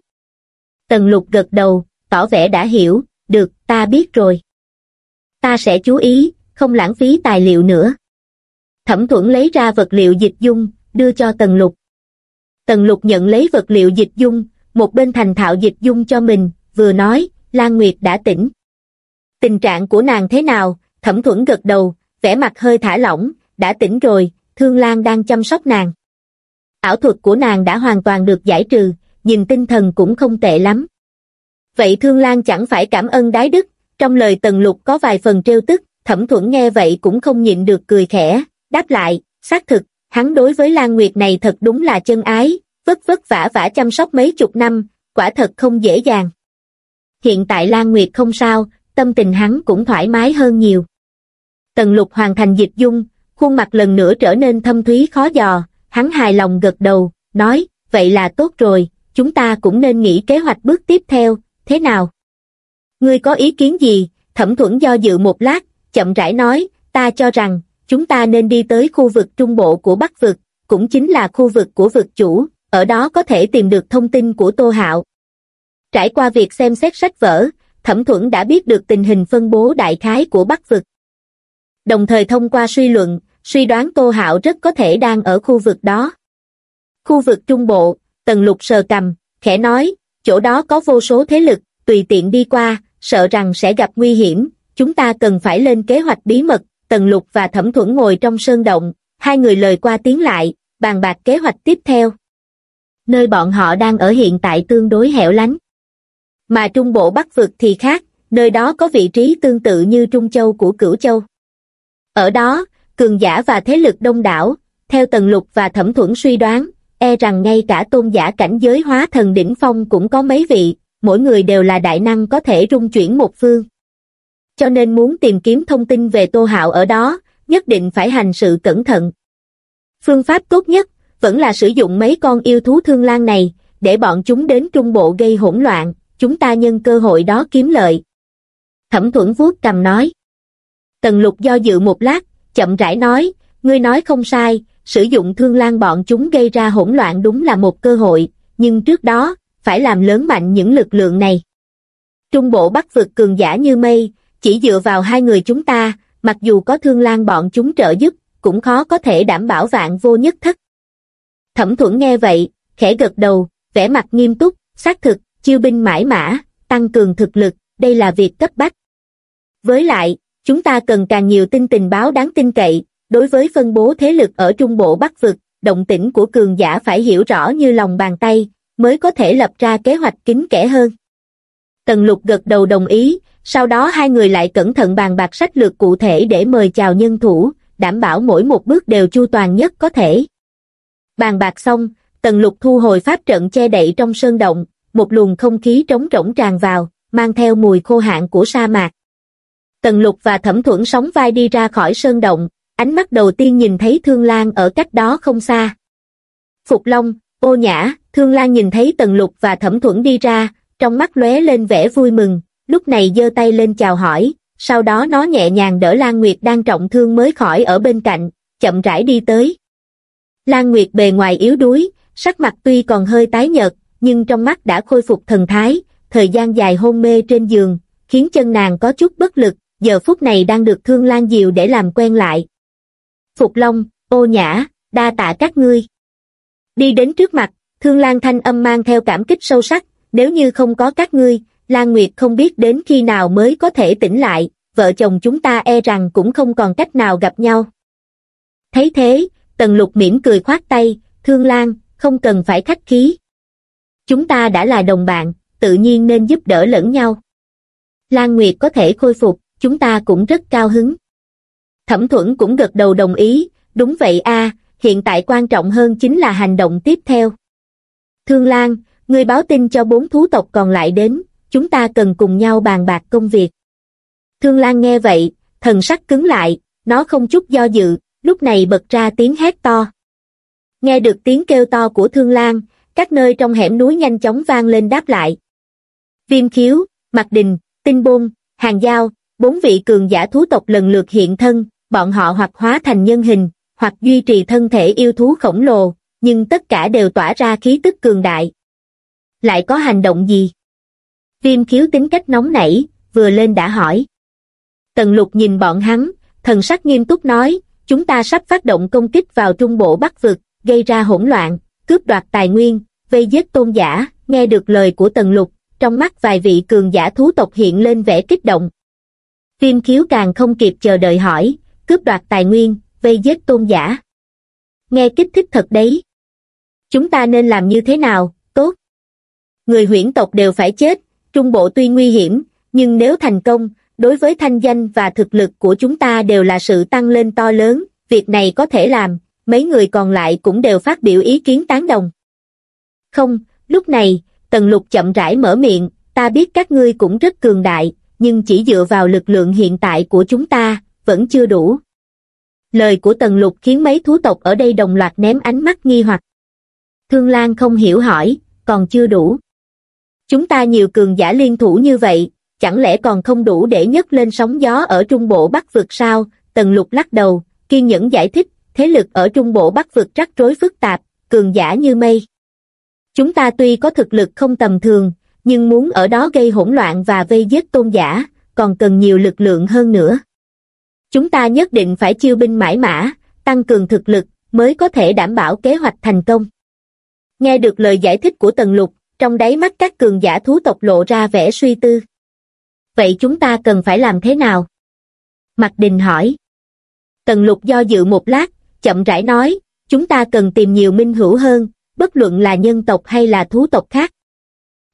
Tần lục gật đầu, tỏ vẻ đã hiểu, được, ta biết rồi. Ta sẽ chú ý, không lãng phí tài liệu nữa. Thẩm thuẫn lấy ra vật liệu dịch dung, đưa cho Tần Lục. Tần Lục nhận lấy vật liệu dịch dung, một bên thành thạo dịch dung cho mình, vừa nói, Lan Nguyệt đã tỉnh. Tình trạng của nàng thế nào? Thẩm thuẫn gật đầu, vẻ mặt hơi thả lỏng, đã tỉnh rồi, Thương Lan đang chăm sóc nàng. Ảo thuật của nàng đã hoàn toàn được giải trừ, nhìn tinh thần cũng không tệ lắm. Vậy Thương Lan chẳng phải cảm ơn đái đức, trong lời Tần Lục có vài phần trêu tức, thẩm thuẫn nghe vậy cũng không nhịn được cười khẽ, đáp lại, xác thực, hắn đối với Lan Nguyệt này thật đúng là chân ái, vất vất vả vả chăm sóc mấy chục năm, quả thật không dễ dàng. Hiện tại Lan Nguyệt không sao, tâm tình hắn cũng thoải mái hơn nhiều. Tần lục hoàn thành dịch dung, khuôn mặt lần nữa trở nên thâm thúy khó dò, hắn hài lòng gật đầu, nói, vậy là tốt rồi, chúng ta cũng nên nghĩ kế hoạch bước tiếp theo, thế nào? Ngươi có ý kiến gì? Thẩm thuẫn do dự một lát, chậm rãi nói, ta cho rằng, chúng ta nên đi tới khu vực trung bộ của Bắc Vực, cũng chính là khu vực của vực chủ, ở đó có thể tìm được thông tin của Tô Hạo. Trải qua việc xem xét sách vở, Thẩm Thuẫn đã biết được tình hình phân bố đại khái của Bắc Vực. Đồng thời thông qua suy luận, suy đoán Tô Hạo rất có thể đang ở khu vực đó. Khu vực trung bộ, Tần Lục sờ cầm, khẽ nói, chỗ đó có vô số thế lực, tùy tiện đi qua, sợ rằng sẽ gặp nguy hiểm, chúng ta cần phải lên kế hoạch bí mật, Tần Lục và Thẩm Thuẫn ngồi trong sơn động, hai người lời qua tiếng lại, bàn bạc kế hoạch tiếp theo. nơi bọn họ đang ở hiện tại tương đối hẻo lánh. Mà Trung Bộ Bắc Vực thì khác, nơi đó có vị trí tương tự như Trung Châu của Cửu Châu. Ở đó, cường giả và thế lực đông đảo, theo Tần Lục và Thẩm Thuẫn suy đoán, e rằng ngay cả tôn giả cảnh giới hóa thần đỉnh phong cũng có mấy vị, mỗi người đều là đại năng có thể rung chuyển một phương. Cho nên muốn tìm kiếm thông tin về Tô Hạo ở đó, nhất định phải hành sự cẩn thận. Phương pháp tốt nhất, vẫn là sử dụng mấy con yêu thú thương lan này, để bọn chúng đến trung bộ gây hỗn loạn, chúng ta nhân cơ hội đó kiếm lợi. Thẩm thuẫn vuốt cầm nói. Tần lục do dự một lát, chậm rãi nói, ngươi nói không sai, sử dụng thương lan bọn chúng gây ra hỗn loạn đúng là một cơ hội, nhưng trước đó, phải làm lớn mạnh những lực lượng này. Trung bộ bắc vực cường giả như mây, chỉ dựa vào hai người chúng ta, mặc dù có thương lan bọn chúng trợ giúp, cũng khó có thể đảm bảo vạn vô nhất thất. Thẩm thuẫn nghe vậy, khẽ gật đầu, vẻ mặt nghiêm túc, xác thực, chiêu binh mãi mã, tăng cường thực lực, đây là việc cấp bách. Với lại, chúng ta cần càng nhiều tin tình báo đáng tin cậy, đối với phân bố thế lực ở trung bộ bắc vực, động tĩnh của cường giả phải hiểu rõ như lòng bàn tay, mới có thể lập ra kế hoạch kín kẽ hơn. Tần lục gật đầu đồng ý, sau đó hai người lại cẩn thận bàn bạc sách lược cụ thể để mời chào nhân thủ, đảm bảo mỗi một bước đều chu toàn nhất có thể. Bàn bạc xong, tần lục thu hồi pháp trận che đậy trong sơn động, một luồng không khí trống rỗng tràn vào, mang theo mùi khô hạn của sa mạc. Tần lục và thẩm thuẫn sóng vai đi ra khỏi sơn động, ánh mắt đầu tiên nhìn thấy Thương Lan ở cách đó không xa. Phục Long, ô nhã, Thương Lan nhìn thấy Tần Lục và Thẩm Thuẫn đi ra, trong mắt lóe lên vẻ vui mừng, lúc này giơ tay lên chào hỏi, sau đó nó nhẹ nhàng đỡ Lan Nguyệt đang trọng thương mới khỏi ở bên cạnh, chậm rãi đi tới. Lan Nguyệt bề ngoài yếu đuối, sắc mặt tuy còn hơi tái nhợt, nhưng trong mắt đã khôi phục thần thái, thời gian dài hôn mê trên giường, khiến chân nàng có chút bất lực, giờ phút này đang được Thương Lan Diệu để làm quen lại. Phục Long, ô nhã, đa tạ các ngươi. Đi đến trước mặt, Thương Lan thanh âm mang theo cảm kích sâu sắc, nếu như không có các ngươi, Lan Nguyệt không biết đến khi nào mới có thể tỉnh lại, vợ chồng chúng ta e rằng cũng không còn cách nào gặp nhau. Thấy thế, Tần Lục mỉm cười khoát tay, Thương Lan, không cần phải khách khí. Chúng ta đã là đồng bạn, tự nhiên nên giúp đỡ lẫn nhau. Lan Nguyệt có thể khôi phục, chúng ta cũng rất cao hứng. Thẩm Thuẫn cũng gật đầu đồng ý, đúng vậy a, hiện tại quan trọng hơn chính là hành động tiếp theo. Thương Lan, Ngươi báo tin cho bốn thú tộc còn lại đến, chúng ta cần cùng nhau bàn bạc công việc. Thương Lan nghe vậy, thần sắc cứng lại, nó không chút do dự, lúc này bật ra tiếng hét to. Nghe được tiếng kêu to của Thương Lan, các nơi trong hẻm núi nhanh chóng vang lên đáp lại. Viêm khiếu, Mặt Đình, Tinh Bôn, Hàng Giao, bốn vị cường giả thú tộc lần lượt hiện thân, bọn họ hoặc hóa thành nhân hình, hoặc duy trì thân thể yêu thú khổng lồ, nhưng tất cả đều tỏa ra khí tức cường đại. Lại có hành động gì? Viêm khiếu tính cách nóng nảy, vừa lên đã hỏi. Tần lục nhìn bọn hắn, thần sắc nghiêm túc nói, chúng ta sắp phát động công kích vào trung bộ bắc vực, gây ra hỗn loạn, cướp đoạt tài nguyên, vây giết tôn giả, nghe được lời của tần lục, trong mắt vài vị cường giả thú tộc hiện lên vẻ kích động. Viêm khiếu càng không kịp chờ đợi hỏi, cướp đoạt tài nguyên, vây giết tôn giả. Nghe kích thích thật đấy. Chúng ta nên làm như thế nào. Người huyễn tộc đều phải chết, trung bộ tuy nguy hiểm, nhưng nếu thành công, đối với thanh danh và thực lực của chúng ta đều là sự tăng lên to lớn, việc này có thể làm, mấy người còn lại cũng đều phát biểu ý kiến tán đồng. Không, lúc này, Tần Lục chậm rãi mở miệng, ta biết các ngươi cũng rất cường đại, nhưng chỉ dựa vào lực lượng hiện tại của chúng ta, vẫn chưa đủ. Lời của Tần Lục khiến mấy thú tộc ở đây đồng loạt ném ánh mắt nghi hoặc. Thương Lan không hiểu hỏi, còn chưa đủ. Chúng ta nhiều cường giả liên thủ như vậy, chẳng lẽ còn không đủ để nhấc lên sóng gió ở trung bộ bắc vực sao? Tần Lục lắc đầu, kiên nhẫn giải thích, thế lực ở trung bộ bắc vực rắc rối phức tạp, cường giả như mây. Chúng ta tuy có thực lực không tầm thường, nhưng muốn ở đó gây hỗn loạn và vây giết tôn giả, còn cần nhiều lực lượng hơn nữa. Chúng ta nhất định phải chiêu binh mãi mã, tăng cường thực lực, mới có thể đảm bảo kế hoạch thành công. Nghe được lời giải thích của Tần Lục, trong đáy mắt các cường giả thú tộc lộ ra vẻ suy tư. Vậy chúng ta cần phải làm thế nào? Mặt Đình hỏi. Tần Lục do dự một lát, chậm rãi nói, chúng ta cần tìm nhiều minh hữu hơn, bất luận là nhân tộc hay là thú tộc khác.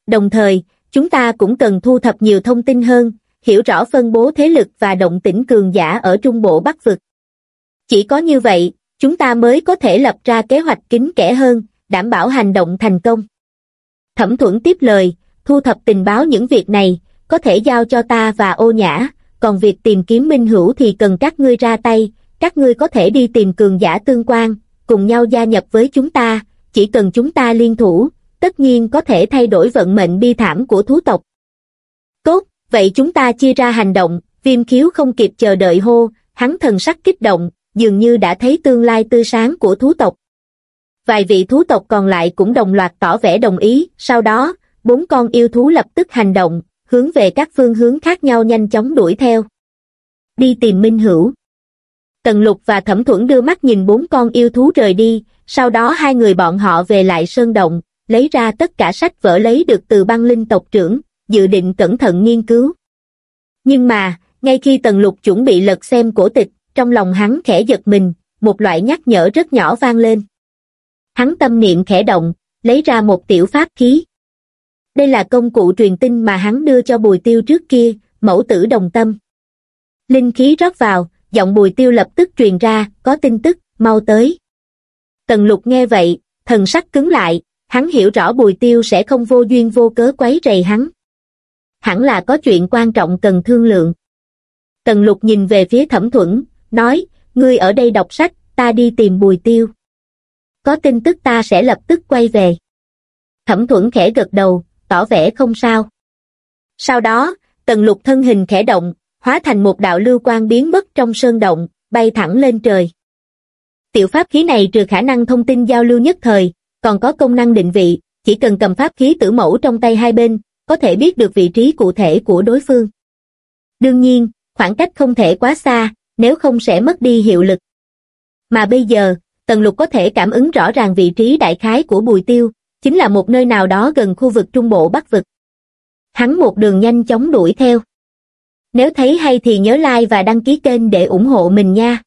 Đồng thời, chúng ta cũng cần thu thập nhiều thông tin hơn, hiểu rõ phân bố thế lực và động tĩnh cường giả ở trung bộ Bắc Vực. Chỉ có như vậy, chúng ta mới có thể lập ra kế hoạch kín kẽ hơn, đảm bảo hành động thành công. Thẩm thuẫn tiếp lời, thu thập tình báo những việc này, có thể giao cho ta và ô nhã, còn việc tìm kiếm minh hữu thì cần các ngươi ra tay, các ngươi có thể đi tìm cường giả tương quan, cùng nhau gia nhập với chúng ta, chỉ cần chúng ta liên thủ, tất nhiên có thể thay đổi vận mệnh bi thảm của thú tộc. Tốt, vậy chúng ta chia ra hành động, viêm khiếu không kịp chờ đợi hô, hắn thần sắc kích động, dường như đã thấy tương lai tươi sáng của thú tộc. Vài vị thú tộc còn lại cũng đồng loạt tỏ vẻ đồng ý, sau đó, bốn con yêu thú lập tức hành động, hướng về các phương hướng khác nhau nhanh chóng đuổi theo. Đi tìm Minh Hữu. Tần Lục và Thẩm Thuẫn đưa mắt nhìn bốn con yêu thú rời đi, sau đó hai người bọn họ về lại sơn động, lấy ra tất cả sách vở lấy được từ băng linh tộc trưởng, dự định cẩn thận nghiên cứu. Nhưng mà, ngay khi Tần Lục chuẩn bị lật xem cổ tịch, trong lòng hắn khẽ giật mình, một loại nhắc nhở rất nhỏ vang lên. Hắn tâm niệm khẽ động, lấy ra một tiểu pháp khí. Đây là công cụ truyền tin mà hắn đưa cho bùi tiêu trước kia, mẫu tử đồng tâm. Linh khí rót vào, giọng bùi tiêu lập tức truyền ra, có tin tức, mau tới. Tần lục nghe vậy, thần sắc cứng lại, hắn hiểu rõ bùi tiêu sẽ không vô duyên vô cớ quấy rầy hắn. Hẳn là có chuyện quan trọng cần thương lượng. Tần lục nhìn về phía thẩm thuẫn, nói, ngươi ở đây đọc sách, ta đi tìm bùi tiêu. Có tin tức ta sẽ lập tức quay về. Thẩm thuẫn khẽ gật đầu, tỏ vẻ không sao. Sau đó, tần lục thân hình khẽ động, hóa thành một đạo lưu quang biến mất trong sơn động, bay thẳng lên trời. Tiểu pháp khí này trừ khả năng thông tin giao lưu nhất thời, còn có công năng định vị, chỉ cần cầm pháp khí tử mẫu trong tay hai bên, có thể biết được vị trí cụ thể của đối phương. Đương nhiên, khoảng cách không thể quá xa, nếu không sẽ mất đi hiệu lực. Mà bây giờ, Tần Lục có thể cảm ứng rõ ràng vị trí đại khái của Bùi Tiêu, chính là một nơi nào đó gần khu vực Trung Bộ Bắc Vực. Hắn một đường nhanh chóng đuổi theo. Nếu thấy hay thì nhớ like và đăng ký kênh để ủng hộ mình nha.